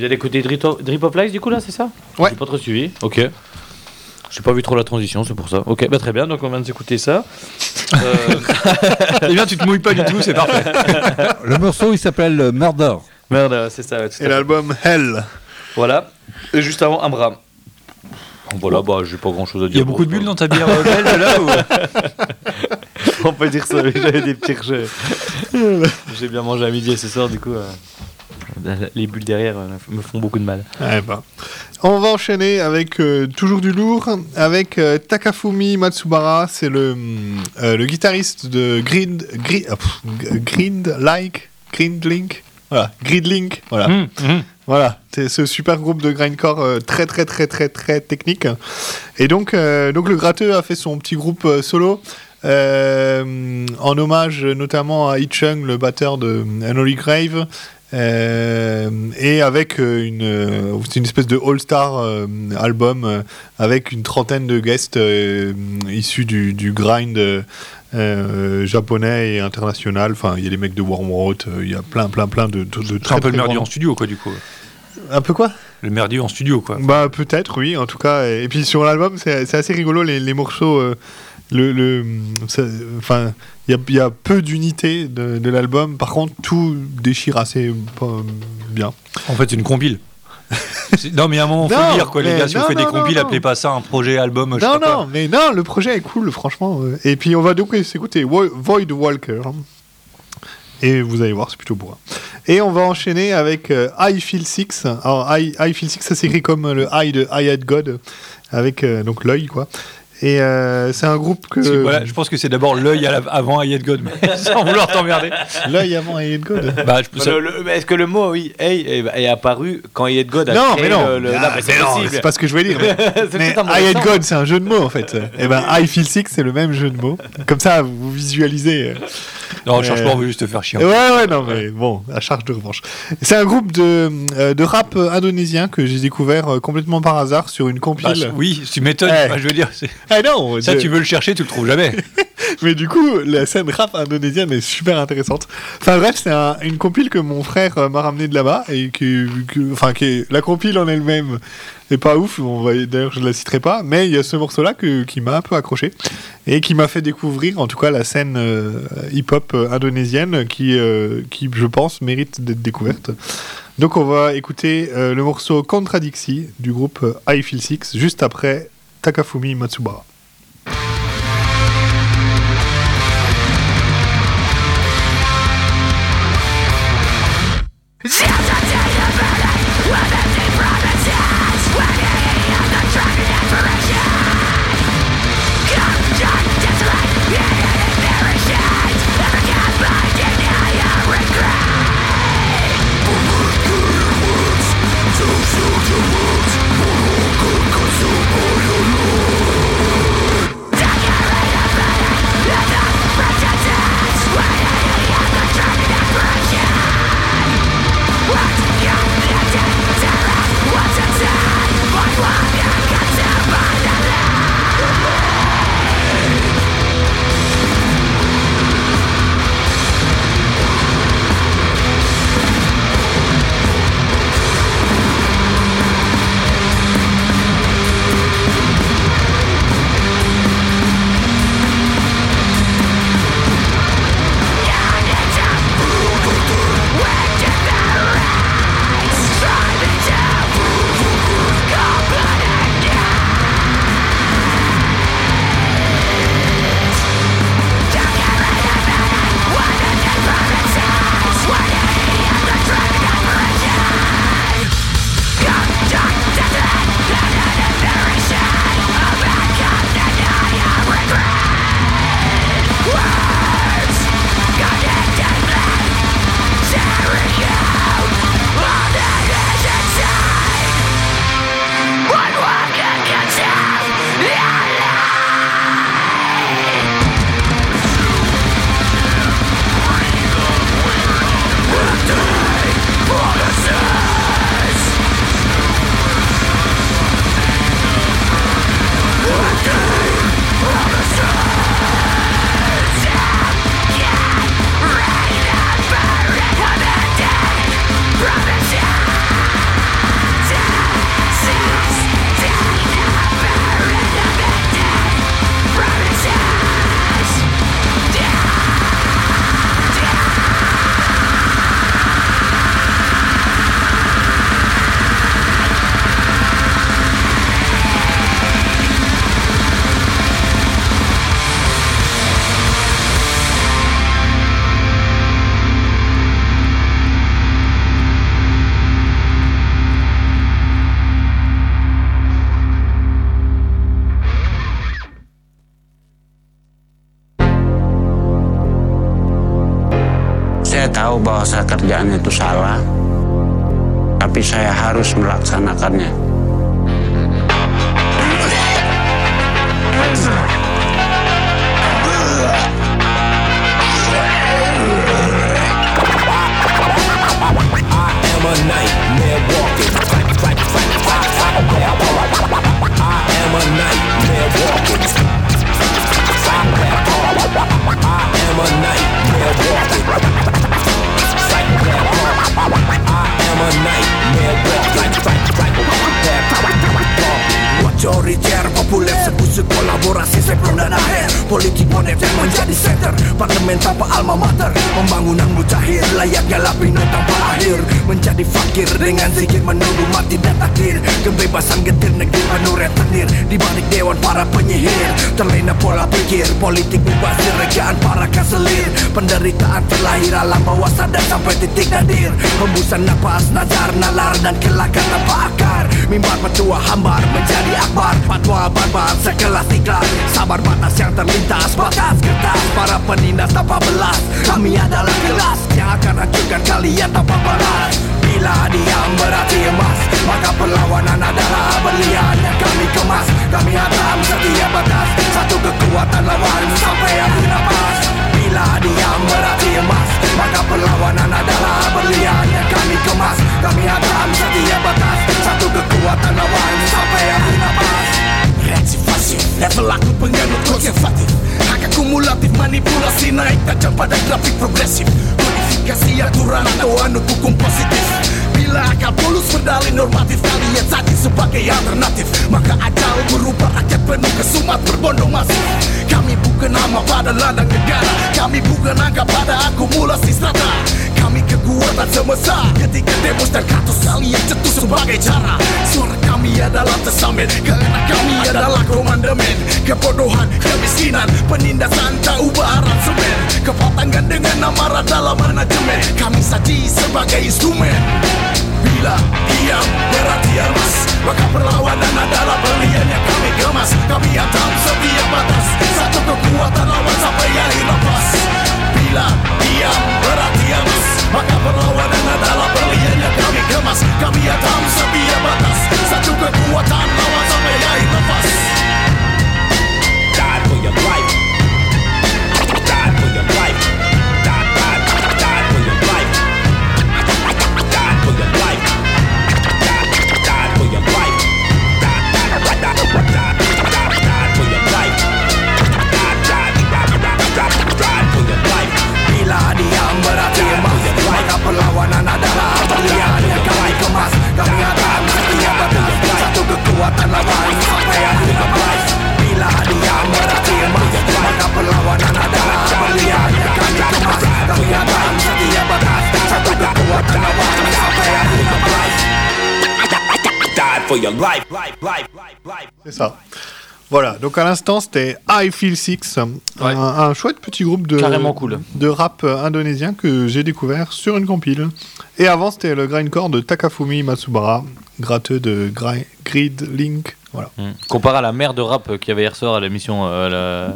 allez écouter Drip Hop Lies du coup là, c'est ça Ouais. J'ai pas trop suivi. Ok. J'ai pas vu trop la transition, c'est pour ça. Ok, bah très bien, donc on vient de s'écouter ça. Euh, eh bien, tu te mouilles pas du tout, c'est parfait. Le morceau il s'appelle Murder. Murder, c'est ça. Ouais, tout Et l'album Hell. Voilà. Et juste avant Amram. Voilà, bah j'ai pas grand chose à dire. Il y a beaucoup de bulles dans ta bière euh, belge là ou... On peut dire ça, mais j'avais des petits rejets. j'ai bien mangé à midi ce soir, du coup. Euh. les bulles derrière euh, me font beaucoup de mal. Ouais, bah. On va enchaîner avec euh, toujours du lourd, avec euh, Takafumi Matsubara, c'est le, mm, le guitariste de Grind, Grind, ah, Grind Like, Grind Link, voilà, Link, voilà. Mmh, mmh. Voilà, c'est ce super groupe de grindcore euh, très très très très très technique. Et donc, donc le gratteux a fait son petit groupe solo en hommage notamment à Yi Chung, le batteur de An Holy Grave, euh, et avec euh, une, euh, une espèce de all-star album avec une trentaine de guests issus du, du grind japonais et international. Enfin, il y a les mecs de Wormrot, il y a plein, plein, plein de, de, de un peu le merdier en studio, quoi, du coup. Un peu quoi? Le merdier en studio, quoi. Bah, peut-être, oui, en tout cas. Et puis sur l'album, c'est assez rigolo, les, morceaux. le, enfin. Il y, a peu d'unité de, l'album. Par contre, tout déchire assez euh, bien. En fait, c'est une compile. non, mais à un moment, non, dire quoi, les gars. Si non, vous des compiles, appelez pas ça un projet album. non, non, mais non, le projet est cool, franchement. Euh. Et puis, on va donc écouter Void Walker. Et vous allez voir, c'est plutôt bourrin. Hein. Et on va enchaîner avec euh, I Feel Six. Alors, I, I Feel Six, ça s'écrit comme le I de I Had God, avec euh, donc l'œil, quoi. Et euh, c'est un groupe que. Voilà, je pense que c'est d'abord l'œil avant Ayed God, sans vouloir t'emmerder. L'œil avant Ayed God bah, Est-ce que le mot, oui, hey, est apparu quand Ayed God a Non, mais non, ah, c'est pas ce que je voulais dire. Mais, Ayed God, c'est un jeu de mots en fait. Et ben, I Feel Sick, c'est le même jeu de mots. Comme ça, vous visualisez. Euh, non, euh, cherche pas, on veut juste te faire chier. Ouais, ouais, non, mais bon, à charge de revanche. C'est un groupe de, euh, de rap euh, indonésien que j'ai découvert complètement par hasard sur une compile. Bah, oui, tu m'étonnes, eh. bah, je veux dire. Eh non, ça, tu veux le chercher, tu le trouves jamais. mais du coup, la scène rap indonésienne est super intéressante. Enfin bref, c'est une compile que mon frère m'a ramené de là-bas et que, que, enfin, que la compile en elle-même est pas ouf. D'ailleurs, je ne la citerai pas, mais il y a ce morceau-là qui m'a un peu accroché et qui m'a fait découvrir, en tout cas, la scène euh, hip-hop indonésienne qui, euh, qui, je pense, mérite d'être découverte. Donc, on va écouter euh, le morceau Contradixie du groupe I Feel Six juste après Takafumi Matsubara. kerjaannya itu salah. politik mubazir Rejaan para keselir. Penderitaan terlahir alam bawah sadar sampai titik nadir. Hembusan napas, nazar, nalar dan kelakar tanpa akar. Mimbar petua hambar menjadi akbar. Fatwa barbar sekelas iklan Sabar batas yang terlintas, batas kertas. Para penindas tanpa belas Kami adalah kelas. Yang akan hancurkan kalian tanpa balas. Biarlah dia berarti emas Maka perlawanan adalah berlian. Yang kami kemas Kami hantam setiap batas. Satu kekuatan lawan sampai aku nafas Bila dia berarti emas Maka perlawanan adalah berlian. Yang kami kemas Kami hantam setiap batas. Satu kekuatan lawan sampai aku nafas Reaktivasi Level aku pengganggu konservatif. Hak akumulatif manipulasi naik tajam pada grafik progresif. Modifikasi aturan atau anut hukum positif bila akal bulus berdali normatif kalian saja sebagai alternatif. Maka ajal berupa rakyat penuh kesumat berbondong masuk kami bukan nama pada ladang negara kami bukan angka pada akumulasi strata. Huotan semesta Ketika demos dan kartu salian cetus sebagai cara Suara kami adalah tersamit Karena kami adalah komandemen Kebodohan, kemiskinan, penindasan tak ubaran semen Kepatangan dengan amarah dalam manajemen Kami saji sebagai instrumen Bila diam berarti emas Maka perlawanan adalah pelian yang kami kemas Kami atam setiap batas Satu kekuatan lawan sampai akhir lepas Bila diam berarti emas Makabrova denna dala böljen Jag kan Die for your life vuotanna Tapi abang setia batas Satu kekuatan Sampai aku Die for your life, life, life, life, life. Voilà, donc à l'instant c'était I Feel Six, un, chouette petit groupe de, Carrément cool. de rap indonésien que j'ai découvert sur une compile. Et avant c'était le grindcore de Takafumi Matsubara, gratteux de Grid Link. Voilà. Hmm. Comparé à la merde de rap qu'il y avait hier soir à l'émission euh,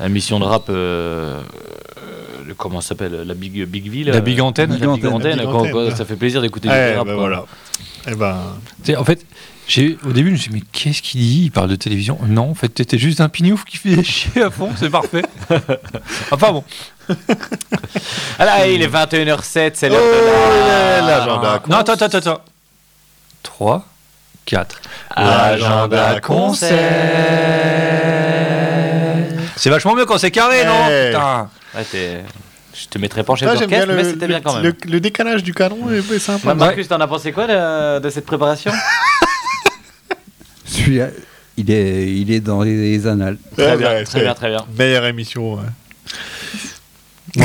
la, mission de rap. Euh, euh comment ça s'appelle La Big, big Ville La Big Antenne, la big antenne, Ça fait plaisir d'écouter du eh rap. Bah, voilà. Eh ben... En fait, au début, je me suis dit, mais qu'est-ce qu'il dit? Il parle de télévision Non, en fait, t'étais juste un pignouf qui fait chier à fond, c'est parfait. enfin bon. Ah Alors, il est 21h07, c'est l'heure de oh l'agenda. Non, attends, attends, attends. 3, 4. Agenda concert. C'est vachement mieux quand c'est carré, non? Putain. Je te mettrais pas en chef d'orchestre, mais c'était bien quand même. Le, décalage du canon est sympa. Marcus, t'en as pensé quoi de cette préparation? Il est, il est dans les annales. Très, bien, très bien, très bien, Meilleure émission. Ouais.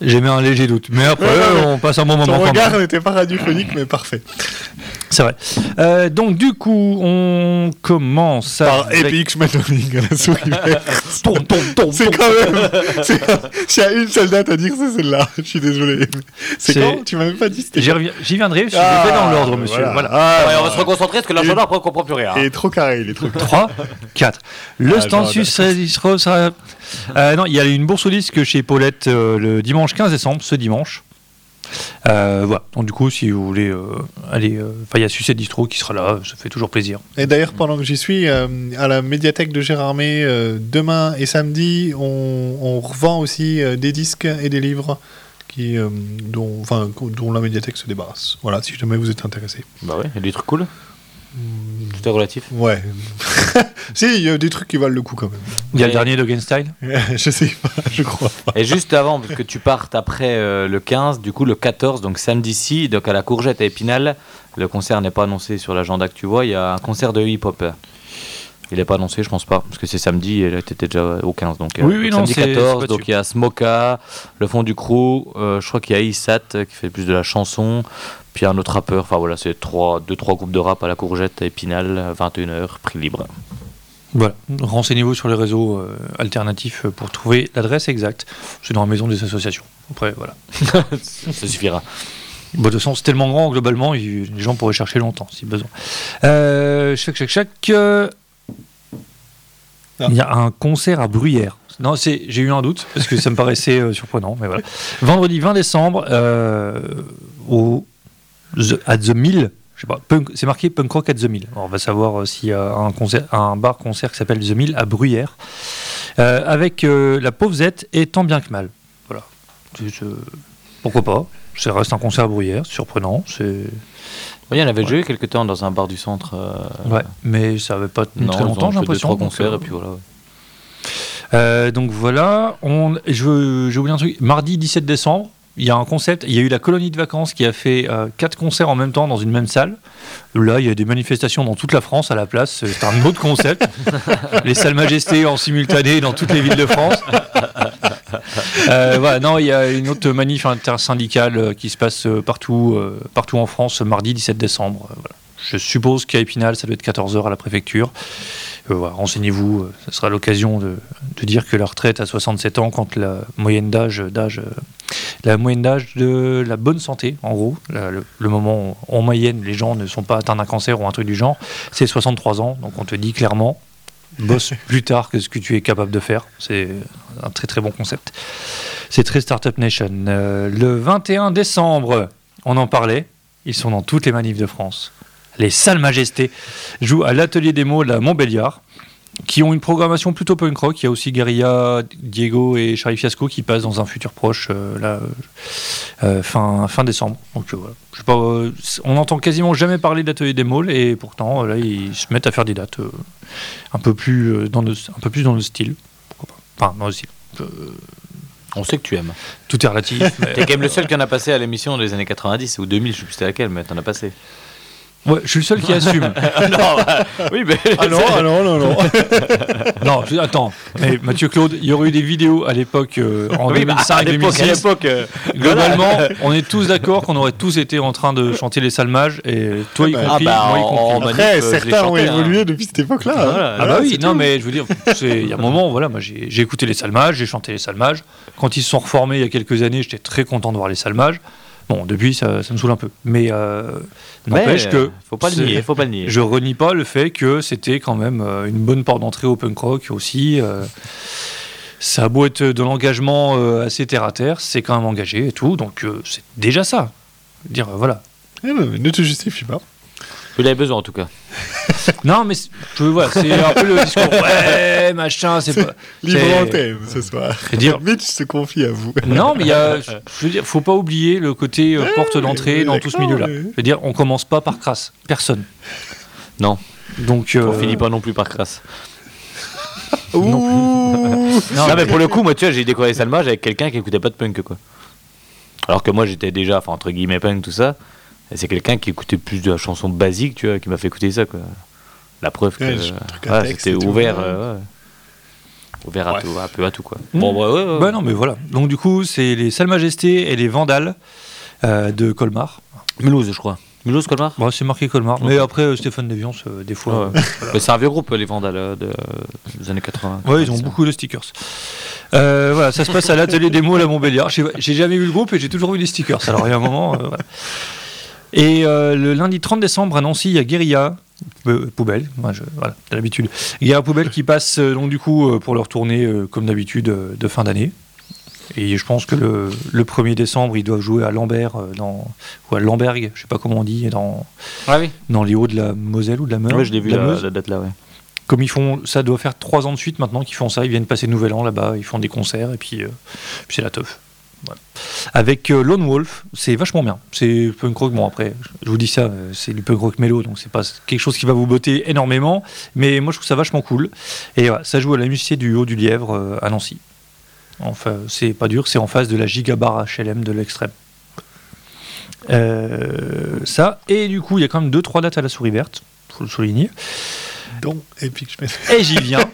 J'ai mis un léger doute. Mais après, euh, on passe un bon moment. Mon regard n'était pas radiophonique, mais parfait. C'est vrai. Euh, donc, du coup, on commence à... Par avec... Epic à la souris verte. C'est quand même. S'il y a une seule date à dire, c'est celle-là. Je suis désolé. C'est quand Tu m'as même pas dit. J'y revi... viendrai, je suis ah, dans l'ordre, monsieur. Voilà. Ah, on va se reconcentrer parce que l'agenda, après, on comprend plus rien. Il est trop carré, il est trop carré. 3, 4. Le ah, stansus euh, Non, il y a une bourse au disque chez Paulette euh, le dimanche 15 décembre, ce dimanche. Euh, voilà. Donc du coup, si vous voulez euh, aller, euh, il y a Sucette Distro qui sera là, ça fait toujours plaisir. Et d'ailleurs, pendant que j'y suis, à la médiathèque de Gérard Gérardmer, demain et samedi, on, revend aussi des disques et des livres. Qui, dont, dont la médiathèque se débarrasse. Voilà, si jamais vous êtes intéressé. Bah ouais, il y a des trucs cool. Mm. Tout relatif. Ouais. si, il y a des trucs qui valent le coup quand même. Il y a le dernier d'Ogenstein Je sais pas, je crois. Et juste avant, parce que tu partes après euh, le 15, du coup le 14, donc samedi-ci, donc à la Courgette à Épinal, le concert n'est pas annoncé sur l'agenda que tu vois, il y a un concert de hip-hop. Il n'est pas annoncé, je pense pas, parce que c'est samedi et là tu étais déjà au 15. Donc, oui, euh, oui, donc non, samedi 14, donc il y a Smoka, le fond du crew, euh, je crois qu'il y a Isat euh, qui fait plus de la chanson, puis un autre rappeur, enfin voilà, c'est trois, deux, trois groupes de rap à la courgette à Épinal, 21h, prix libre. Voilà, renseignez-vous sur les réseaux euh, alternatifs pour trouver l'adresse exacte. C'est dans la maison des associations. Après, voilà. Ça suffira. Bon, de toute façon, c'est tellement grand, globalement, les gens pourraient chercher longtemps, si besoin. Euh, chaque, chaque, chaque. Euh, ah. Il y a un concert à Bruyères. Non, c'est, j'ai eu un doute, parce que ça me paraissait euh, surprenant, mais voilà. Vendredi 20 décembre, au at the Mill. C'est marqué punk rock at the Mill. On va savoir euh, s'il y a un, bar concert qui s'appelle The Mill à Bruyères, euh, avec euh, la pauvre Zette et tant bien que mal. Voilà. pourquoi pas Ça reste un concert à Bruyères, surprenant. Il y en avait ouais. joué quelques temps dans un bar du centre. Ouais, mais ça n'avait pas très longtemps, j'ai l'impression. Trois concerts et puis voilà. Euh, donc voilà, j'ai oublié un truc. Mardi 17 décembre, il y a un concept. Il y a eu la colonie de vacances qui a fait euh, quatre concerts en même temps dans une même salle. Là, il y a des manifestations dans toute la France à la place. C'est un autre concept. les salles majestés en simultané dans toutes les villes de France. Euh, voilà, non, il y a une autre manif intersyndicale euh, qui se passe euh, partout, partout en France, mardi 17 décembre. Voilà je suppose qu'à Épinal, ça doit être 14 heures à la préfecture. Euh, renseignez-vous, euh, ça sera l'occasion de, dire que la retraite à 67 ans, quand la moyenne d'âge, euh, la moyenne d'âge de la bonne santé, en gros, le, moment où, en moyenne, les gens ne sont pas atteints d'un cancer ou un truc du genre, c'est 63 ans. Donc on te dit clairement, bosse plus tard que ce que tu es capable de faire. C'est un très très bon concept. C'est très Startup Nation. Euh, le 21 décembre, on en parlait. Ils sont dans toutes les manifs de France. Les Salles Majestés jouent à l'Atelier des mots, la Montbéliard qui ont une programmation plutôt punk rock. Il y a aussi Guerilla, Diego et Charlie Fiasco qui passent dans un futur proche, euh, là, euh, euh, fin, fin décembre. On n'entend quasiment jamais parler d'Atelier des Maules et pourtant, là, ils se mettent à faire des dates un, peu plus, dans le, un peu plus dans le style. Pourquoi pas? Enfin. On sait que tu aimes. Tout est relatif. T'es quand même le seul qui en a passé à l'émission des années 90 ou 2000, je sais plus c'était laquelle, mais t'en as passé. Je suis le seul qui assume. Ah ah non, non, non, non, non. attends. Mais Mathieu Claude, il y aurait eu des vidéos à l'époque, euh, en 2005, bah, à 2006. À euh, globalement, on est tous d'accord qu'on aurait tous été en train de chanter les salmages, et euh, toi y compris. Après, certains ont évolué depuis cette époque-là. Hein. Ah, bah oui, non, mais je veux dire, il y a un moment, voilà, moi j'ai écouté les salmages, j'ai chanté les salmages. Quand ils se sont reformés il y a quelques années, j'étais très content de voir les salmages. Bon, depuis, ça, ça me saoule un peu. Mais euh, n'empêche que. Euh, faut pas le nier. Je renie pas le fait que c'était quand même euh, une bonne porte d'entrée au punk rock aussi. Euh, ça de l'engagement euh, assez terre à terre, c'est quand même engagé et tout. Donc, c'est déjà ça. Dire, voilà. Eh ben, ne te justifie pas. Tu l'avais besoin en tout cas. non, mais tu vois, c'est un peu le discours. Ouais, machin, c'est pas. Libre en thème ce soir. Dire... Mitch se confie à vous. non, mais il y a, faut pas oublier le côté euh, porte d'entrée dans tout ce milieu-là. Je veux dire, on commence pas par crasse. Personne. Non. Donc. Euh... On finit pas non plus par crasse. Non, non, mais pour le coup, moi, tu vois, j'ai découvert Salmage avec quelqu'un qui écoutait pas de punk, quoi. Alors que moi, j'étais déjà, enfin, entre guillemets, punk, tout ça c'est quelqu'un qui écoutait plus de la chanson basique, tu vois, qui m'a fait écouter ça, quoi. La preuve que c'était ouvert, ouvert euh, à, tout, à, peu à tout, quoi. Mmh. Bon, bah, bah, non, mais voilà. Donc du coup, c'est les Salles Majestés et les Vandales euh, de Colmar. Mulhouse, je crois. Mulhouse, Colmar? Bon, C'est marqué Colmar. Mais après, euh, Stéphane Deviance, des fois. Mais c'est un vieux groupe, les Vandales des années 80. Ouais, ils ont beaucoup de stickers. voilà, ça se passe à l'atelier des mots à Montbéliard. J'ai jamais vu le groupe et j'ai toujours vu les stickers. Alors, il y a un moment. Et euh, le lundi 30 décembre à Nancy, il y a Guérilla. Poubelle, ouais, je, t'as l'habitude. Guérilla Poubelle qui passe euh, donc du coup euh, pour leur tournée comme d'habitude de fin d'année. Et je pense que le, 1er décembre, ils doivent jouer à Lambert, dans, ou à Lamberg, je ne sais pas comment on dit, dans, ah oui. dans les hauts de la Moselle ou de la Meuse. Oui, je l'ai vu la, la, la, date là, ouais. Comme ils font, ça doit faire trois ans de suite maintenant qu'ils font ça, ils viennent passer Nouvel An là-bas, ils font des concerts et puis, puis c'est la teuf. Avec euh, Lone Wolf, c'est vachement bien. C'est punk rock. Bon, après, je vous dis ça, euh, c'est du punk rock mélo, donc c'est pas quelque chose qui va vous botter énormément. Mais moi, je trouve ça vachement cool. Et voilà, ça joue à la musée du Haut du Lièvre euh, à Nancy. Enfin, c'est pas dur, c'est en face de la Gigabar HLM de l'extrême. Ça, et du coup, il y a quand même 2-3 dates à la souris verte, faut le souligner. Donc, Epic Et j'y viens.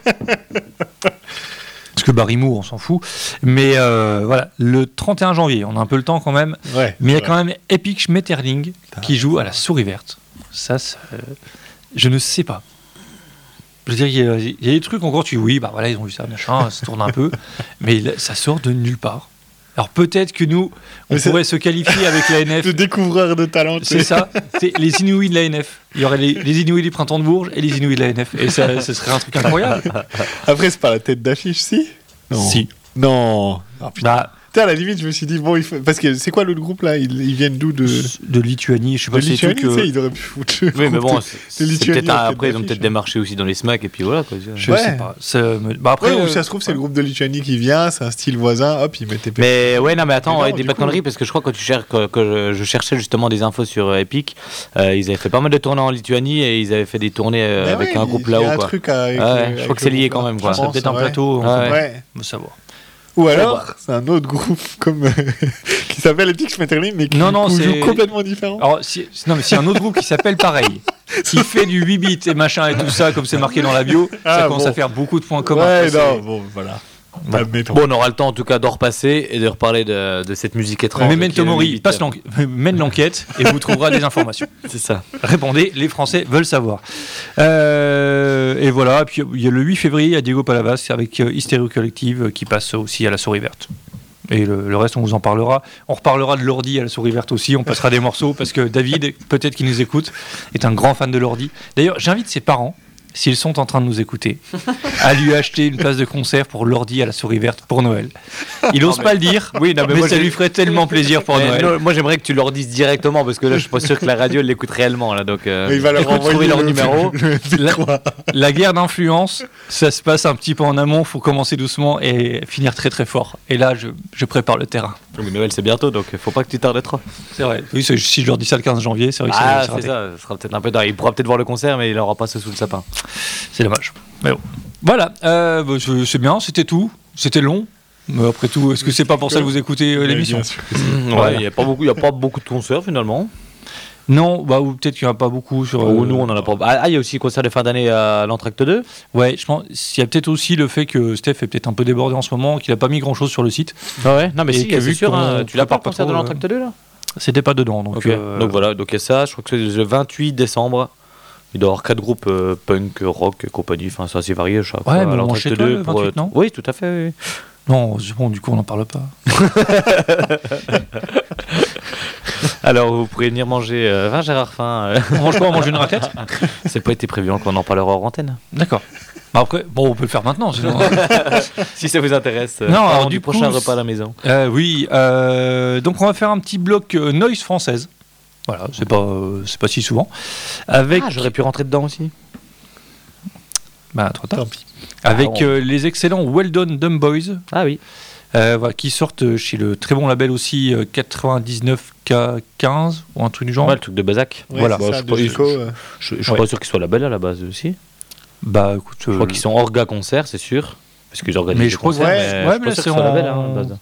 Parce que Barrymore, on s'en fout. Mais euh, voilà, le 31 janvier, on a un peu le temps quand même. Mais il y a quand même Epic Schmetterling qui joue à la souris verte. Ça, euh, je ne sais pas. Je veux dire, il y, a des trucs encore, tu dis oui, bah voilà, ils ont vu ça, machin, ça tourne un peu. Mais ça sort de nulle part. Alors peut-être que nous, on pourrait se qualifier avec l'ANF. Le découvreur de talent. C'est ça, c'est les Inouïs de l'ANF. Il y aurait les, les, Inouïs du printemps de Bourges et les Inouïs de l'ANF. Et ça, ce serait un truc incroyable. Après, c'est pas la tête d'affiche, si? Non. Si. Non. Oh, bah, Putain, à la limite, je me suis dit, bon, parce que c'est quoi l'autre groupe là? Ils, viennent d'où de... de Lituanie, je sais pas si c'est que... Euh, ils auraient pu foutre. Oui, mais bon, c'est peut-être après, ils ont peut-être démarché aussi dans les smacks et puis voilà quoi. Je sais pas. Bah, après, ouais, euh, ça se trouve, c'est le groupe de Lituanie qui vient, c'est un style voisin, hop, ils mettaient. Mais ouais, non, mais attends, mais non, des pas de conneries parce que je crois que, tu cherches, que, je, cherchais justement des infos sur euh, Epic. Ils avaient fait pas mal de tournées en Lituanie et ils avaient fait des tournées avec un groupe là-haut. Je crois que c'est lié quand même. C'est peut-être un plateau. Ouais, savoir. Ou alors, c'est un autre groupe comme euh, qui s'appelle Epic Schmetterling, mais qui non, joue complètement différent. Non, mais c'est un autre groupe qui s'appelle pareil, qui fait du 8 bits et machin et tout ça, comme c'est marqué dans la bio, ça ah, commence à faire beaucoup de points communs. Ouais, ah, non, bon, voilà. Bon. on aura le temps en tout cas d'en repasser et de reparler de, de cette musique étrange. Mais mène euh, l'enquête et vous trouverez des informations. C'est ça. Répondez, les Français veulent savoir. Euh, et voilà, puis il y a le 8 février, à Diego Palavas avec euh, Collective euh, qui passe aussi à la souris verte. Et le, le, reste, on vous en parlera. On reparlera de l'ordi à la souris verte aussi. On passera des morceaux parce que David, peut-être qu'il nous écoute, est un grand fan de l'ordi. D'ailleurs, j'invite ses parents s'ils sont en train de nous écouter, à lui acheter une place de concert pour l'ordi à la souris verte pour Noël. Il n'ose pas le dire, oui, mais, ça lui ferait tellement plaisir pour Noël. Moi, j'aimerais que tu leur dises directement, parce que là, je suis pas sûr que la radio l'écoute réellement. Là, donc, euh, il va leur envoyer leur numéro. La, guerre d'influence, ça se passe un petit peu en amont, Il faut commencer doucement et finir très très fort. Et là, je, je prépare le terrain mais Noël, c'est bientôt, donc il ne faut pas que tu tardes trop. C'est vrai. Oui, si je leur dis ça le 15 janvier, c'est vrai que ah, c'est ça. Ce sera peut-être un peu tard. Il pourra peut-être voir le concert, mais il n'aura pas ce sous le sapin. C'est dommage. Mais bon. Voilà, euh, bah, c'est bien, c'était tout. C'était long. Mais après tout, est-ce que c'est pas pour ça que vous écoutez euh, l'émission? Ouais, il n'y a, pas beaucoup, a pas beaucoup de concerts finalement. Non, bah, ou peut-être qu'il n'y en a pas beaucoup sur. Ou euh, nous, on en a pas. Ah, ah, il y a aussi le concert de fin d'année à l'entracte 2. Ouais, je pense. Il y a peut-être aussi le fait que Steph est peut-être un peu débordé en ce moment, qu'il n'a pas mis grand-chose sur le site. Ah ouais, non, mais si, sûr, hein, tu l'as pas le concert de l'entracte 2 là? Euh, c'était pas dedans. Donc, okay. Euh, donc voilà, donc il y a ça, je crois que c'est le 28 décembre. Il doit y avoir quatre groupes punk, rock, compagnie, enfin c'est assez varié. Je crois, ouais, mais on chez toi, le non? Oui, tout à fait. Non, bon, du coup on n'en parle pas. Alors, vous pouvez venir manger euh, Gérard Fin. Euh, Franchement, on mange une raclette c'est pas été prévu, qu'on en parlera hors antenne. D'accord. Bah, après, bon, on peut le faire maintenant, si ça vous intéresse. Euh, non, du, prochain repas à la maison. Euh, oui, euh, donc on va faire un petit bloc noise française. Voilà, c'est pas, c'est pas si souvent. Avec, ah, j'aurais pu rentrer dedans aussi. bah, trop tard. Tant pis. Avec ah, les excellents Well Done Dumb Boys Ah oui. Euh, qui sortent chez le très bon label aussi euh, 99K15 ou un truc du genre. Ouais, le truc de Bazac. Ouais, voilà, bah, je, suis pas, sûr qu'il soit label à la base aussi. Bah écoute, je crois euh, qu'ils sont orga concert, c'est sûr. Parce qu'ils organisent mais je crois concerts, ouais, mais ouais, mais là, c'est en... label, hein, base.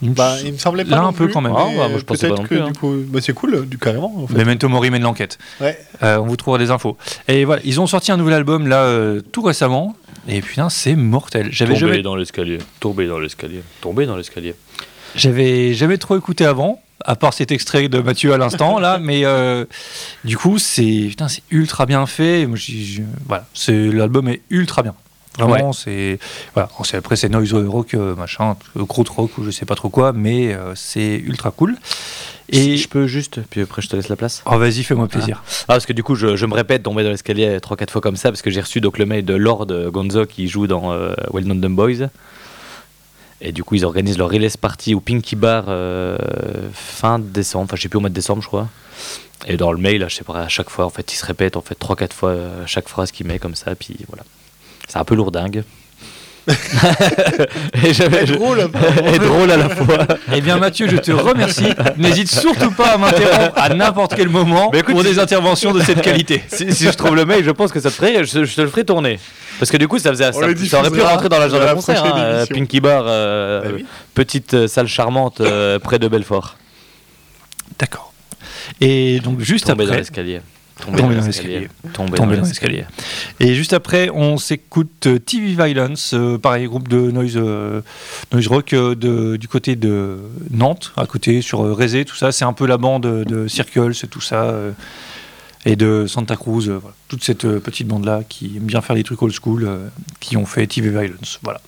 Bah, il me semblait pas là un peu quand même. Ah, bah, moi, je que plus, hein. du coup, bah, c'est cool, du carrément. En fait. Memento Mori mène l'enquête. Ouais. On vous trouvera des infos. Et voilà, ils ont sorti un nouvel album là tout récemment. Et putain, c'est mortel. J'avais tombé dans l'escalier, tombé dans l'escalier, tombé dans l'escalier. J'avais jamais trop écouté avant, à part cet extrait de Mathieu à l'instant là, mais euh, du coup c'est putain c'est ultra bien fait. Moi, j l'album est ultra bien. Vraiment, ouais. c'est. Voilà. Après, c'est noise rock, euh, machin, euh, croûte rock ou je sais pas trop quoi, mais euh, c'est ultra cool. Et si je peux juste, puis après je te laisse la place. Oh vas-y, fais-moi ah. plaisir. Ah. Parce que du coup, je, me répète, tomber dans l'escalier 3-4 fois comme ça, parce que j'ai reçu donc le mail de Lord Gonzo qui joue dans euh, Well Known Boys. Et du coup, ils organisent leur release party au Pinky Bar fin décembre, enfin je sais plus au mois de décembre, je crois. Et dans le mail, là, je sais pas, à chaque fois, en fait, il se répète en fait 3-4 fois chaque phrase qu'il met comme ça, puis voilà c'est un peu lourdingue. et et drôle, à la fois. Eh bien Mathieu, je te remercie. N'hésite surtout pas à m'interrompre à n'importe quel moment pour des interventions de cette qualité. Si, je trouve le mail, je pense que je, te le ferai tourner. Parce que du coup, ça, faisait, ça, ça aurait pu rentrer dans l'agenda la concert. Hein, Pinky Bar, euh, petite euh, salle charmante euh, près de Belfort. D'accord. Et donc juste Tomber après. l'escalier. Tomber, dans l'escalier. Tomber, dans, l'escalier. Et juste après, on s'écoute euh, TV Violence, euh, pareil, groupe de noise, euh, noise rock de, du côté de Nantes, à côté, sur Rézé, tout ça. C'est un peu la bande de Circles, tout ça, et de Santa Cruz. Toute cette petite bande-là qui aime bien faire des trucs old school, qui ont fait TV Violence. Voilà.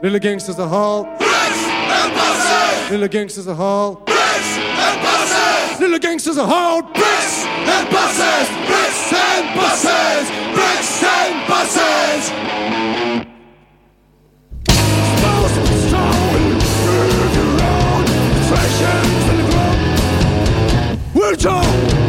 Little Gangsters the Hall. Little Gangsters the Hall. Little Gangsters the Hall. Bricks and buses. Bricks and buses. Bricks and buses. Stone, move your own, fashion, We're told.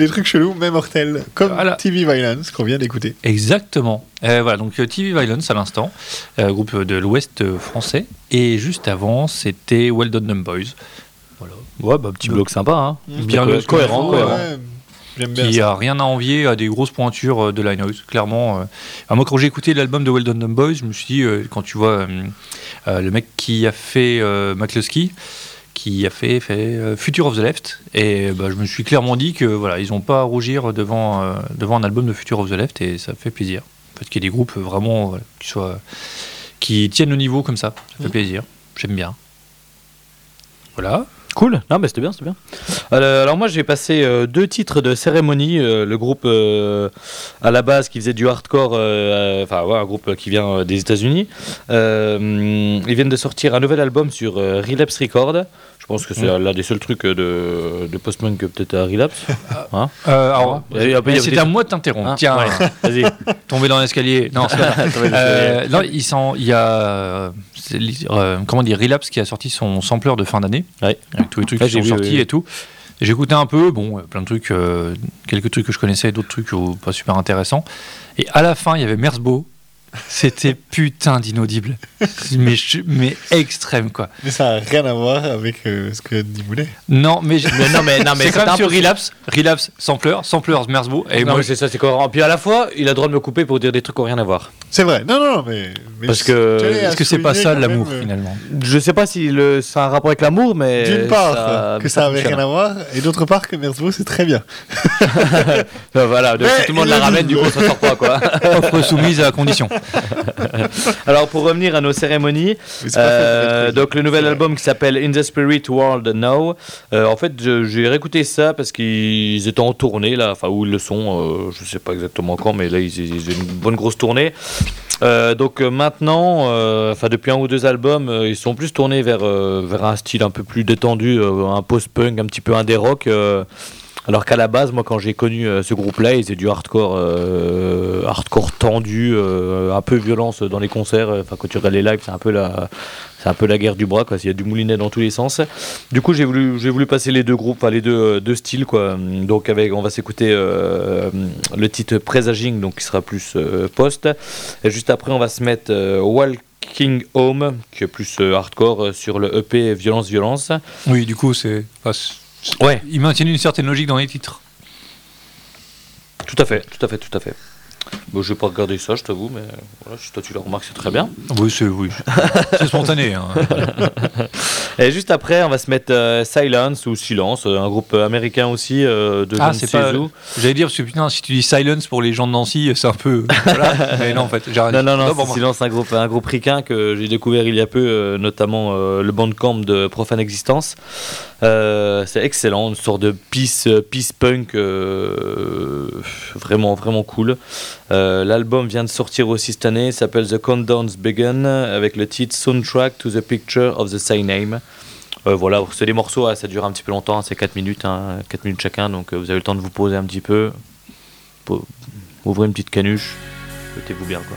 des trucs chelous, mais mortels, comme voilà. TV Violence qu'on vient d'écouter. Exactement. Euh, voilà, donc euh, TV Violence à l'instant, euh, groupe de l'Ouest français. Et juste avant, c'était Well Done Them Boys. Voilà. Ouais, bah, petit donc, bloc sympa. Hein. Bien cohérent. cohérent. Ouais. Bien qui a rien à envier à des grosses pointures de Line House, clairement. Ah, moi, quand j'ai écouté l'album de Well Done Dumb Boys, je me suis dit, quand tu vois le mec qui a fait euh, McCluskey, qui a fait, euh, Future of the Left. Et bah, je me suis clairement dit que voilà, ils n'ont pas à rougir devant, euh, devant un album de Future of the Left et ça fait plaisir. Parce qu'il y ait des groupes vraiment qui, soient, qui tiennent le niveau comme ça. Ça fait mhm. plaisir. J'aime bien. Voilà. Cool, non, mais c'était bien, c'était bien. Euh, alors, moi j'ai passé euh, deux titres de cérémonie, le groupe à la base qui faisait du hardcore, enfin ouais, un groupe qui vient des États-Unis. ils viennent de sortir un nouvel album sur Relapse Record. Je pense que c'est mmh. là des seuls trucs euh, de, de Postman que peut-être à Relapse. Euh, hein euh, alors, c'est à moi de t'interrompre. Hein, Tiens, ouais. Tomber dans l'escalier. Non, euh, non, ils sont, il y a comment dire Relapse qui a sorti son sampler de fin d'année. Ouais. Avec tous les trucs qui sont sortis et tout. J'ai écouté un peu, bon, plein de trucs, quelques trucs que je connaissais, d'autres trucs pas super intéressants. Et à la fin, il y avait Mersbo c'était putain d'inaudible. mais, mais extrême, quoi. Mais ça n'a rien à voir avec euh, ce que dit Moulet. Non, mais, non, mais, non, mais c'est quand même sur Relapse. Relapse, sans pleurs, sans pleurs, Merzbo. Et non, moi, c'est ça, c'est cohérent. Puis à la fois, il a le droit de me couper pour dire des trucs qui n'ont rien à voir. C'est vrai, non, non, mais. mais Parce que. Est-ce que c'est pas ça l'amour, euh, finalement Je sais pas si le... ça a un rapport avec l'amour, mais. D'une part, euh, que ça n'avait rien à voir, et d'autre part, que Merzbo, c'est très bien. voilà, donc, tout le monde la ramène, du coup, ça sort pas, quoi. Offre soumise à la condition. Alors pour revenir à nos cérémonies, euh, donc le nouvel album qui s'appelle In the Spirit World Now. Euh, en fait, j'ai réécouté ça parce qu'ils étaient en tournée là, enfin où ils le sont, euh, je sais pas exactement quand, mais là ils, ont une bonne grosse tournée. Euh, donc maintenant, enfin depuis un ou deux albums, ils sont plus tournés vers, vers un style un peu plus détendu, un post-punk, un petit peu indé rock. Alors qu'à la base, moi, quand j'ai connu euh, ce groupe-là, ils étaient du hardcore, euh, hardcore tendu, euh, un peu violence dans les concerts. Enfin, quand tu regardes les lives, c'est un peu la, c'est un peu la guerre du bras, quoi. Il y a du moulinet dans tous les sens. Du coup, j'ai voulu, j'ai voulu passer les deux groupes, enfin les deux, deux styles, quoi. Donc, avec, on va s'écouter le titre Presaging, donc qui sera plus post. Et juste après, on va se mettre euh, Walk. King Home, qui est plus hardcore sur le EP Violence Violence. Oui, du coup, c'est, Ouais. ils maintiennent une certaine logique dans les titres. Tout à fait, tout à fait, tout à fait. Bon, je n'ai pas regardé ça, je t'avoue, mais voilà, si toi tu la remarques, c'est très bien. Oui, c'est oui. spontané. Hein. Et juste après, on va se mettre euh, Silence ou Silence, euh, un groupe américain aussi euh, de ah, c'est pas. J'allais dire, parce que putain, si tu dis Silence pour les gens de Nancy, c'est un peu. Mais non, en fait, j'ai Non, non, Silence, un groupe, un groupe ricain que j'ai découvert il y a peu, euh, notamment le bandcamp de Profane Existence. c'est excellent, une sorte de peace, peace punk vraiment, vraiment cool. Euh, l'album vient de sortir aussi cette année, s'appelle The Countdown's Begun, avec le titre Soundtrack to the Picture of the Same Name. Euh, voilà, c'est des morceaux, hein, ça dure un petit peu longtemps, hein, c'est 4 minutes, hein, minutes chacun, donc euh, vous avez le temps de vous poser un petit peu, ouvrez une petite canuche, mettez-vous bien quoi.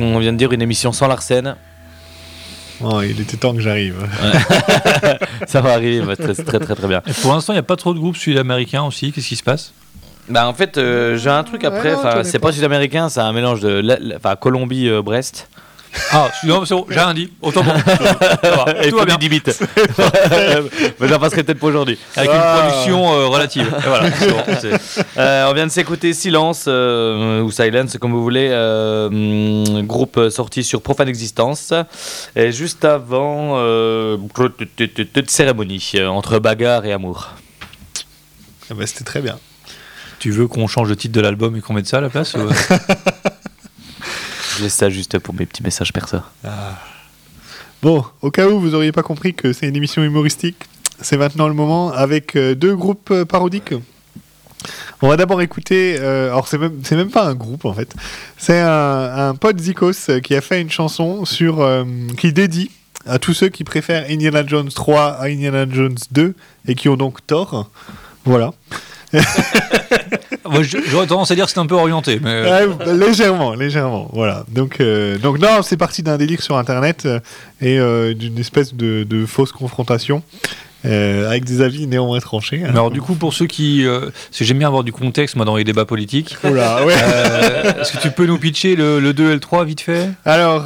on vient de dire, une émission sans Larsen. Oh, il était temps que j'arrive. Ça va arriver, très très très, bien. Pour l'instant, il n'y a pas trop de groupes sud-américains aussi. Qu'est-ce qui se passe? Bah en fait, euh, j'ai un truc après. Ouais, c'est pas, sud-américain, c'est un mélange de, enfin Colombie-Brest. Euh, ah, non, c'est bon, j'ai rien dit. Autant pour. Et tout va bien. Mais j'en passerai peut-être pour aujourd'hui. Avec une ah. production euh, relative. Voilà, bon, euh, on vient de s'écouter Silence euh, ou Silence, comme vous voulez, mm, groupe sorti sur Profane Existence. Et juste avant, toute cérémonie entre bagarre et amour. Ah C'était très bien. Tu veux qu'on change le titre de l'album et qu'on mette ça à la place. Je laisse ça juste pour mes petits messages perso. Ah. Bon, au cas où vous n'auriez pas compris que c'est une émission humoristique, c'est maintenant le moment avec euh, deux groupes euh, parodiques. On va d'abord écouter, euh, alors c'est même, pas un groupe en fait, c'est un, pote Zikos qui a fait une chanson sur, euh, qui dédie à tous ceux qui préfèrent Indiana Jones 3 à Indiana Jones 2 et qui ont donc tort. Voilà. J'aurais tendance à dire que c'est un peu orienté, euh. bah, légèrement, légèrement, voilà. Donc, euh, donc non, c'est parti d'un délire sur Internet euh, et d'une espèce de, fausse confrontation. avec des avis néanmoins tranchés. Hein. Alors du coup, pour ceux qui... j'aime bien avoir du contexte, moi, dans les débats politiques. Oula, ouais. Est-ce que tu peux nous pitcher le, le 2 et le 3, vite fait? Alors,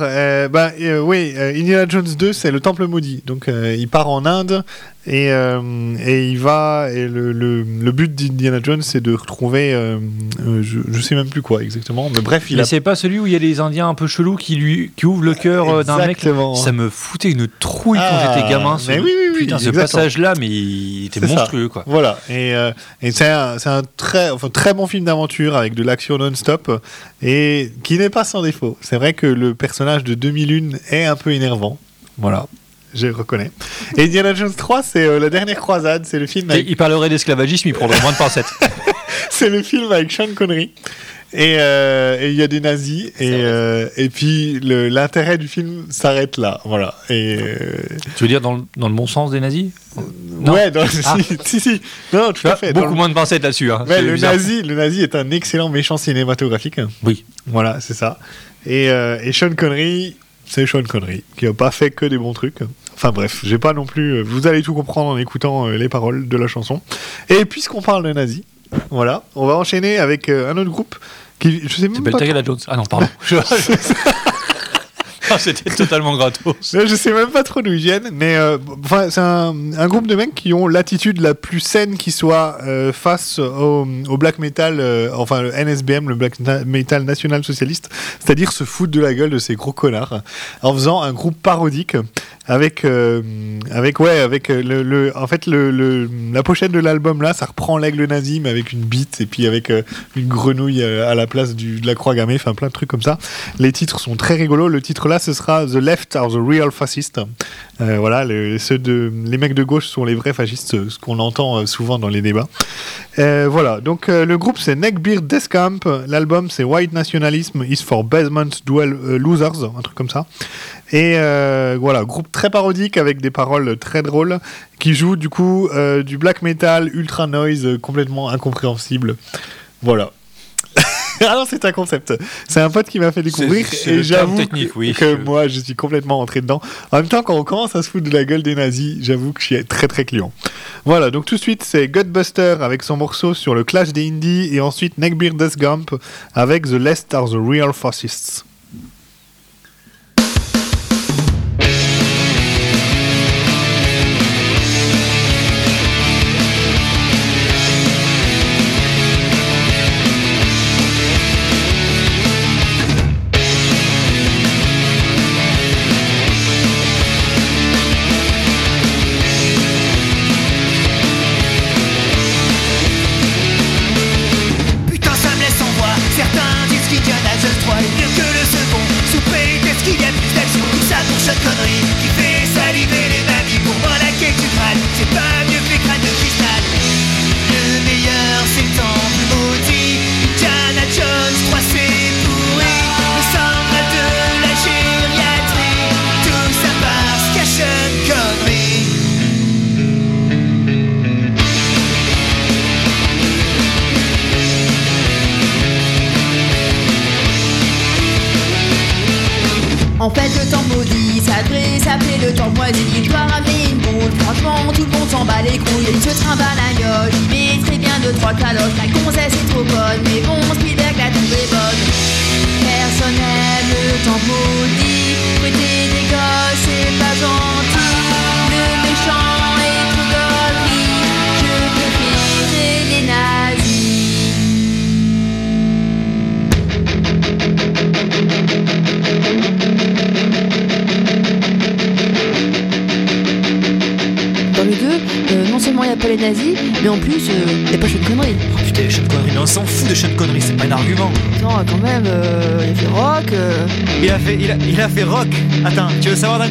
bah, oui, Indiana Jones 2, c'est le Temple Maudit. Donc, il part en Inde et, euh, et, il va. Et le, le, le but d'Indiana Jones, c'est de retrouver. Euh, euh, je, je, sais même plus quoi exactement. Mais bref, il. Mais a... c'est pas celui où il y a les Indiens un peu chelous qui lui qui ouvrent le cœur d'un mec. Ça me foutait une trouille ah, quand j'étais gamin. Ce, oui, oui, ce passage-là, mais il était monstrueux quoi. Voilà. Et, et c'est un, un, très enfin, très bon film d'aventure avec de l'action non-stop et qui n'est pas sans défaut. C'est vrai que le personnage de demi-lune est un peu énervant. Voilà je reconnais. Et Indiana Jones 3, c'est euh, la dernière croisade, c'est le film. Il parlerait d'esclavagisme, il prendrait moins de pincettes. c'est le film avec Sean Connery. Et euh, il y a des nazis. Et, euh, et puis l'intérêt du film s'arrête là. Voilà. Et, euh, tu veux dire dans le, dans le bon sens des nazis? Non. Ouais, dans, ah. si, si, Non, tout à fait. Beaucoup moins de pincettes là-dessus. Hein. Le, nazi, le nazi est un excellent méchant cinématographique. Oui. Voilà, c'est ça. Et, et Sean Connery, c'est Sean Connery, qui n'a pas fait que des bons trucs. Enfin bref, j'ai pas non plus. Euh, vous allez tout comprendre en écoutant euh, les paroles de la chanson. Et puisqu'on parle de nazis, voilà, on va enchaîner avec euh, un autre groupe qui. Je sais même pas. Jones. Ah non, pardon. C'était totalement gratos. je sais même pas trop d'où ils viennent, mais euh, enfin, c'est un, un, groupe de mecs qui ont l'attitude la plus saine qui soit euh, face au, au, black metal, euh, enfin le NSBM, le black metal national socialiste, c'est-à-dire se foutre de la gueule de ces gros connards en faisant un groupe parodique avec euh, avec ouais avec euh, le, en fait le, la pochette de l'album là ça reprend l'aigle nazi mais avec une bite et puis avec euh, une grenouille à la place du, de la croix gammée enfin plein de trucs comme ça. Les titres sont très rigolos. Le titre là ce sera the left are the real fascists voilà les, ceux de les mecs de gauche sont les vrais fascistes ce qu'on entend souvent dans les débats. Voilà. Donc le groupe c'est Neckbeard Death Camp l'album c'est white nationalism is for basement duel losers un truc comme ça. Et euh, voilà, groupe très parodique avec des paroles très drôles qui joue du coup euh, du black metal ultra noise complètement incompréhensible. Voilà. Ah Alors c'est un concept. C'est un pote qui m'a fait découvrir et j'avoue que, moi je suis complètement entré dedans. En même temps, quand on commence à se foutre de la gueule des nazis, j'avoue que je suis très très client. Voilà, donc tout de suite c'est Godbuster avec son morceau sur le clash des indies et ensuite Neckbeard Death Gump avec The Last Are the Real Fascists.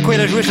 quoi a joué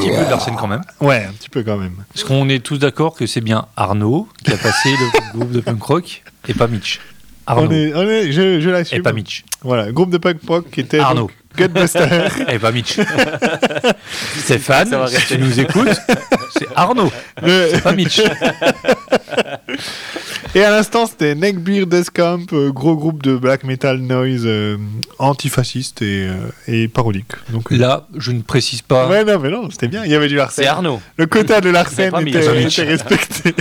un petit peu de Larsen quand même. Ouais, un petit peu quand même. Parce qu'on est tous d'accord que c'est bien Arnaud qui a passé le groupe de punk rock et pas Mitch. Arnaud. Je, je l'assume. Et pas Mitch. Voilà, groupe de punk rock qui était. Arnaud. Godbuster. et pas Mitch. Stéphane, si tu nous écoutes, c'est Arnaud. Le... C'est pas Mitch. Et à l'instant, c'était Neckbeer Deathcamp, euh, gros groupe de black metal noise euh, antifasciste et, euh, parodique. Donc. Euh, Là, je ne précise pas. Ouais, non, mais non, c'était bien. Il y avait du Larsen. C'est Arnaud. Le quota de Larsen était, était respecté.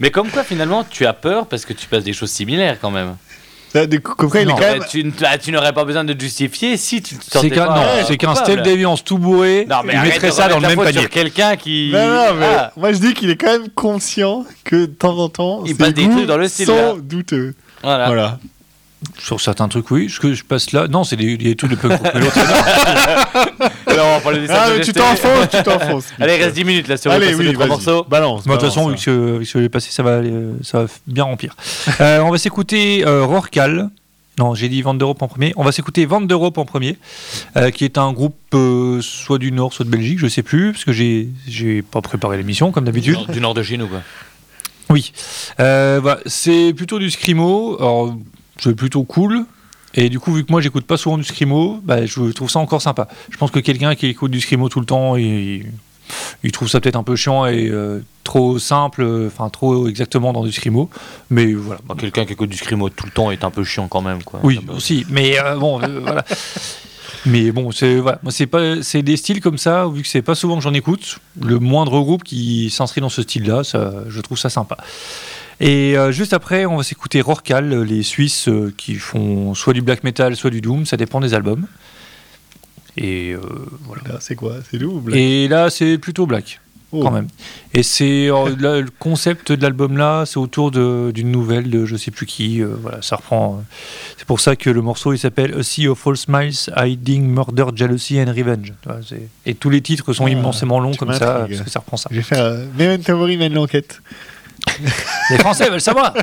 mais comme quoi, finalement, tu as peur parce que tu passes des choses similaires quand même. Tu, n'aurais pas besoin de justifier si tu te sentais pas. Non, euh, C'est qu'un ouais, qu Steve Davions tout bourré, il mettrait ça dans le même panier. quelqu'un qui. Non, non, mais. Ah. Moi, je dis qu'il est quand même conscient que de temps en temps, il passe des trucs dans le style. Sans douteux. voilà. Sur certains trucs, oui. Je, je passe là. Non, c'est des, des trucs de peu. Alors, on va parler des ah, tu t'enfonces, tu t'enfonces. Allez, reste 10 minutes là, si on Allez, oui, les trois morceaux. Balance. Bah, de toute façon, vu que, vu que je l'ai passé, ça va, euh, ça va bien remplir. Euh, on va s'écouter euh, Rorcal. Non, j'ai dit Van d'Europe en premier. On va s'écouter Van d'Europe en premier, qui est un groupe soit du Nord, soit de Belgique, je ne sais plus, parce que j'ai, j'ai pas préparé l'émission comme d'habitude. Du, Nord de chez nous, quoi. Oui. C'est plutôt du scrimo. C'est plutôt cool. Et du coup, vu que moi, j'écoute pas souvent du scrimo, bah, je trouve ça encore sympa. Je pense que quelqu'un qui écoute du scrimo tout le temps, il, trouve ça peut-être un peu chiant et euh, trop simple, euh, enfin trop exactement dans du scrimo. Mais voilà. Bah, quelqu'un qui écoute du scrimo tout le temps est un peu chiant quand même, quoi. Oui, aussi. Mais euh, bon, voilà. Mais bon, c'est voilà. des styles comme ça vu que c'est pas souvent que j'en écoute. Le moindre groupe qui s'inscrit dans ce style-là, je trouve ça sympa. Et euh, juste après, on va s'écouter Rorcal, euh, les Suisses euh, qui font soit du black metal, soit du doom, ça dépend des albums. Et voilà. Là, c'est quoi? C'est doom ou black? Et là, c'est plutôt black, oh. quand même. Et c'est le concept de l'album là, c'est autour d'une nouvelle de je sais plus qui. voilà, ça reprend. c'est pour ça que le morceau il s'appelle A Sea of False Smiles, Hiding Murder, Jealousy and Revenge. Et tous les titres sont ah, immensément longs comme ça, parce que ça reprend ça. J'ai fait même théorie, même l'enquête. Les Français veulent savoir.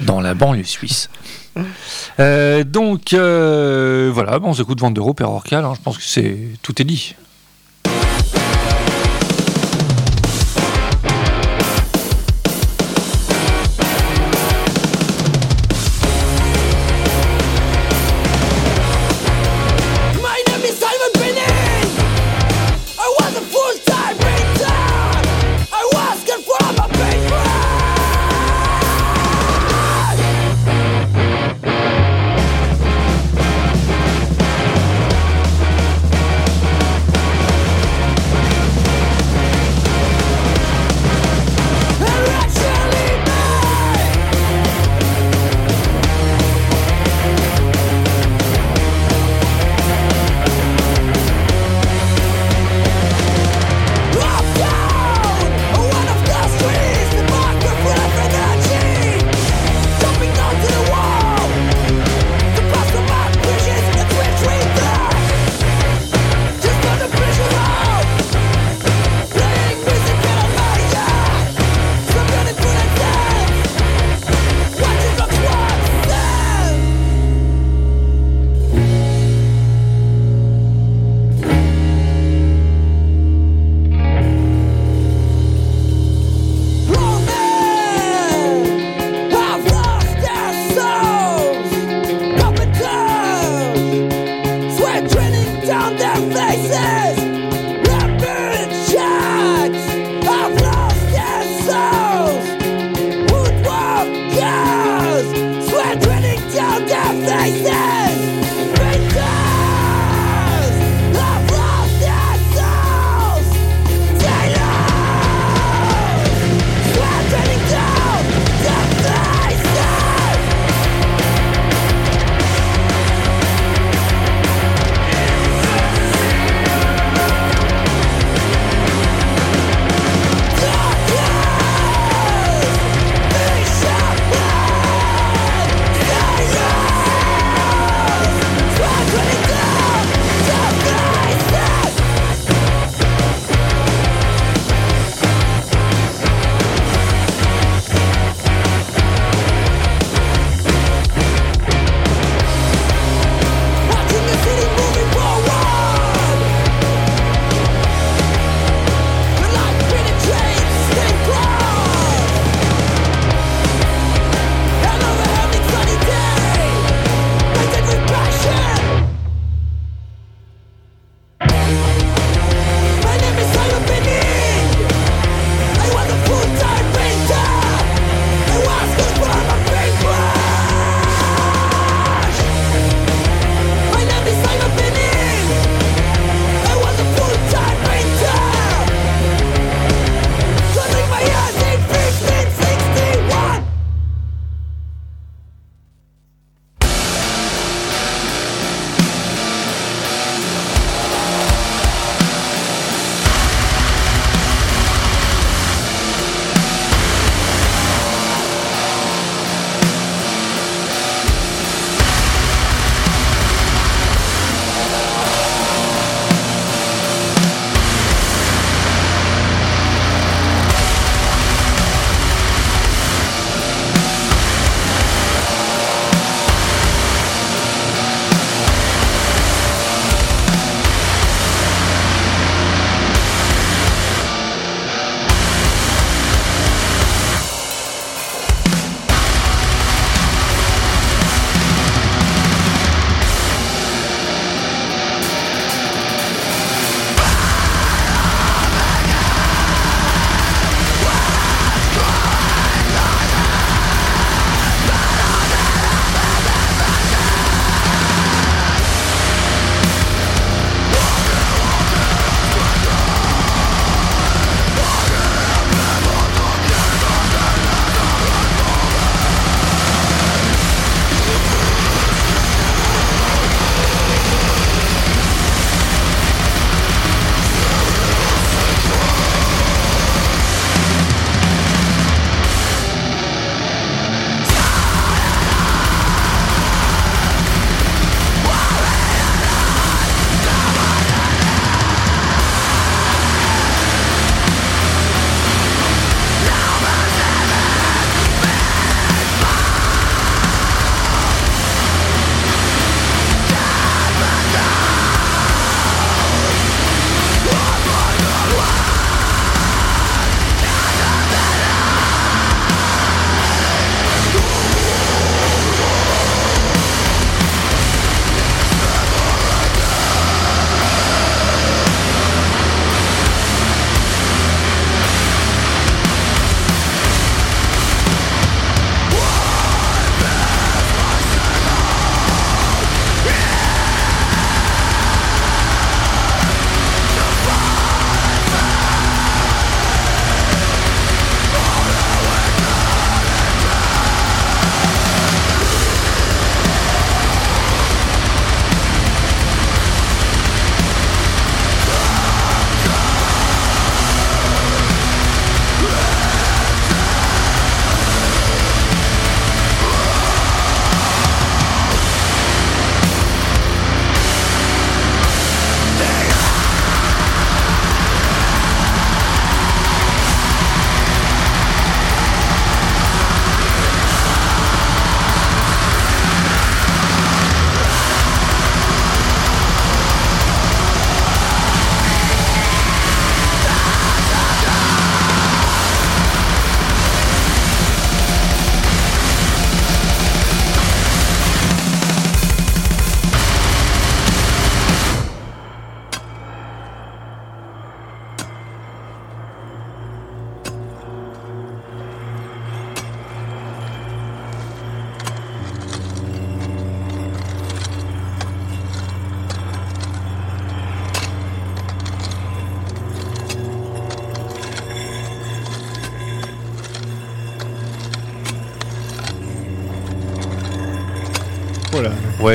Dans la banlieue suisse. Euh, donc, euh, voilà, bon, on s'écoute Van de Rohe, hein, je pense que c'est tout est dit.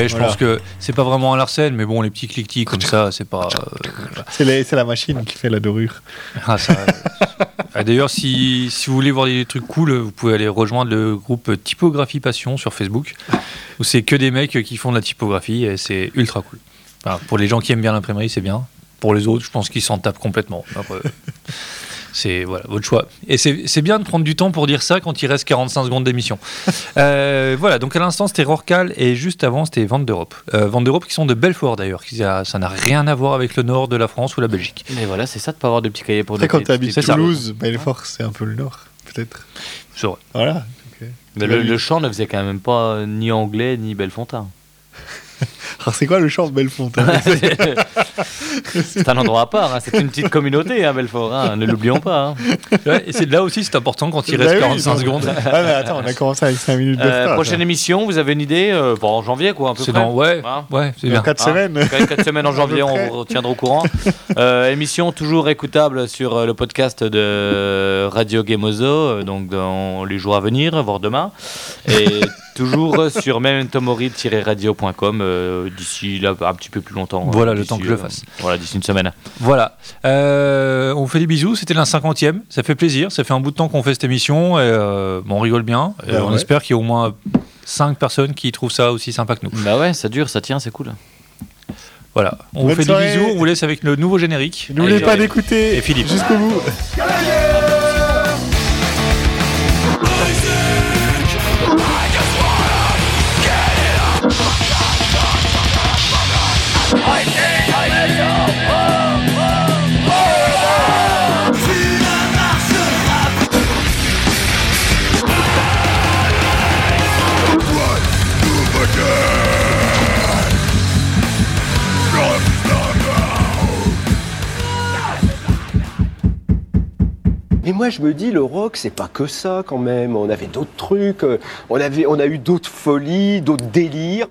Je pense que c'est pas vraiment un Larsen, mais bon, les petits cliquetis comme ça, c'est pas. Euh, c'est la machine qui fait la dorure. Ah, ah, d'ailleurs, si, vous voulez voir des trucs cool, vous pouvez aller rejoindre le groupe Typographie Passion sur Facebook, où c'est que des mecs qui font de la typographie et c'est ultra cool. Pour les gens qui aiment bien l'imprimerie, c'est bien. Pour les autres, je pense qu'ils s'en tapent complètement. C'est voilà, votre choix. Et c'est bien de prendre du temps pour dire ça quand il reste 45 secondes d'émission. Euh, voilà, donc à l'instant c'était Rorcal et juste avant c'était Vente d'Europe. Euh, Vente d'Europe qui sont de Belfort d'ailleurs, euh, ça n'a rien à voir avec le nord de la France ou la Belgique. Mais voilà, c'est ça de pas avoir de petits cahiers pour quand tu habites Toulouse, Belfort c'est un peu le nord, peut-être. C'est. Voilà. Mais le, le chant ne faisait quand même pas ni anglais ni bellefontaine. Alors c'est quoi le champ de Belfort ah, hein C'est un endroit à part, hein. c'est une petite communauté, hein, Belfort, hein. ne l'oublions pas. Hein. Et c'est là aussi, c'est important quand il bah reste oui, 45 secondes. Ah, attends, on a commencé avec 5 minutes de euh, Prochaine émission, vous avez une idée euh, bon, En janvier, quoi, un peu C'est dans, ouais, ouais c'est 4 semaines. 4 semaines en janvier, on vous retiendra au courant. Euh, émission toujours écoutable sur euh, le podcast de Radio Gamozo, donc dans les jours à venir, voire demain. Toujours sur mementomori-radio.com euh, d'ici là un petit peu plus longtemps. Voilà, euh, le temps que je le euh, fasse. voilà, d'ici une semaine. Voilà. on fait des bisous. C'était la 50e. Ça fait plaisir. Ça fait un bout de temps qu'on fait cette émission. Et, bon, on rigole bien. Et ben on espère qu'il y a au moins 5 personnes qui trouvent ça aussi sympa que nous. Bah ouais, ça dure, ça tient, c'est cool. Voilà. On vous fait des bisous. On vous laisse avec le nouveau générique. N'oubliez pas d'écouter. Et Philippe. Jusqu'au bout. moi, je me dis, le rock, c'est pas que ça quand même. On avait d'autres trucs, euh, on, on a eu d'autres folies, d'autres délires.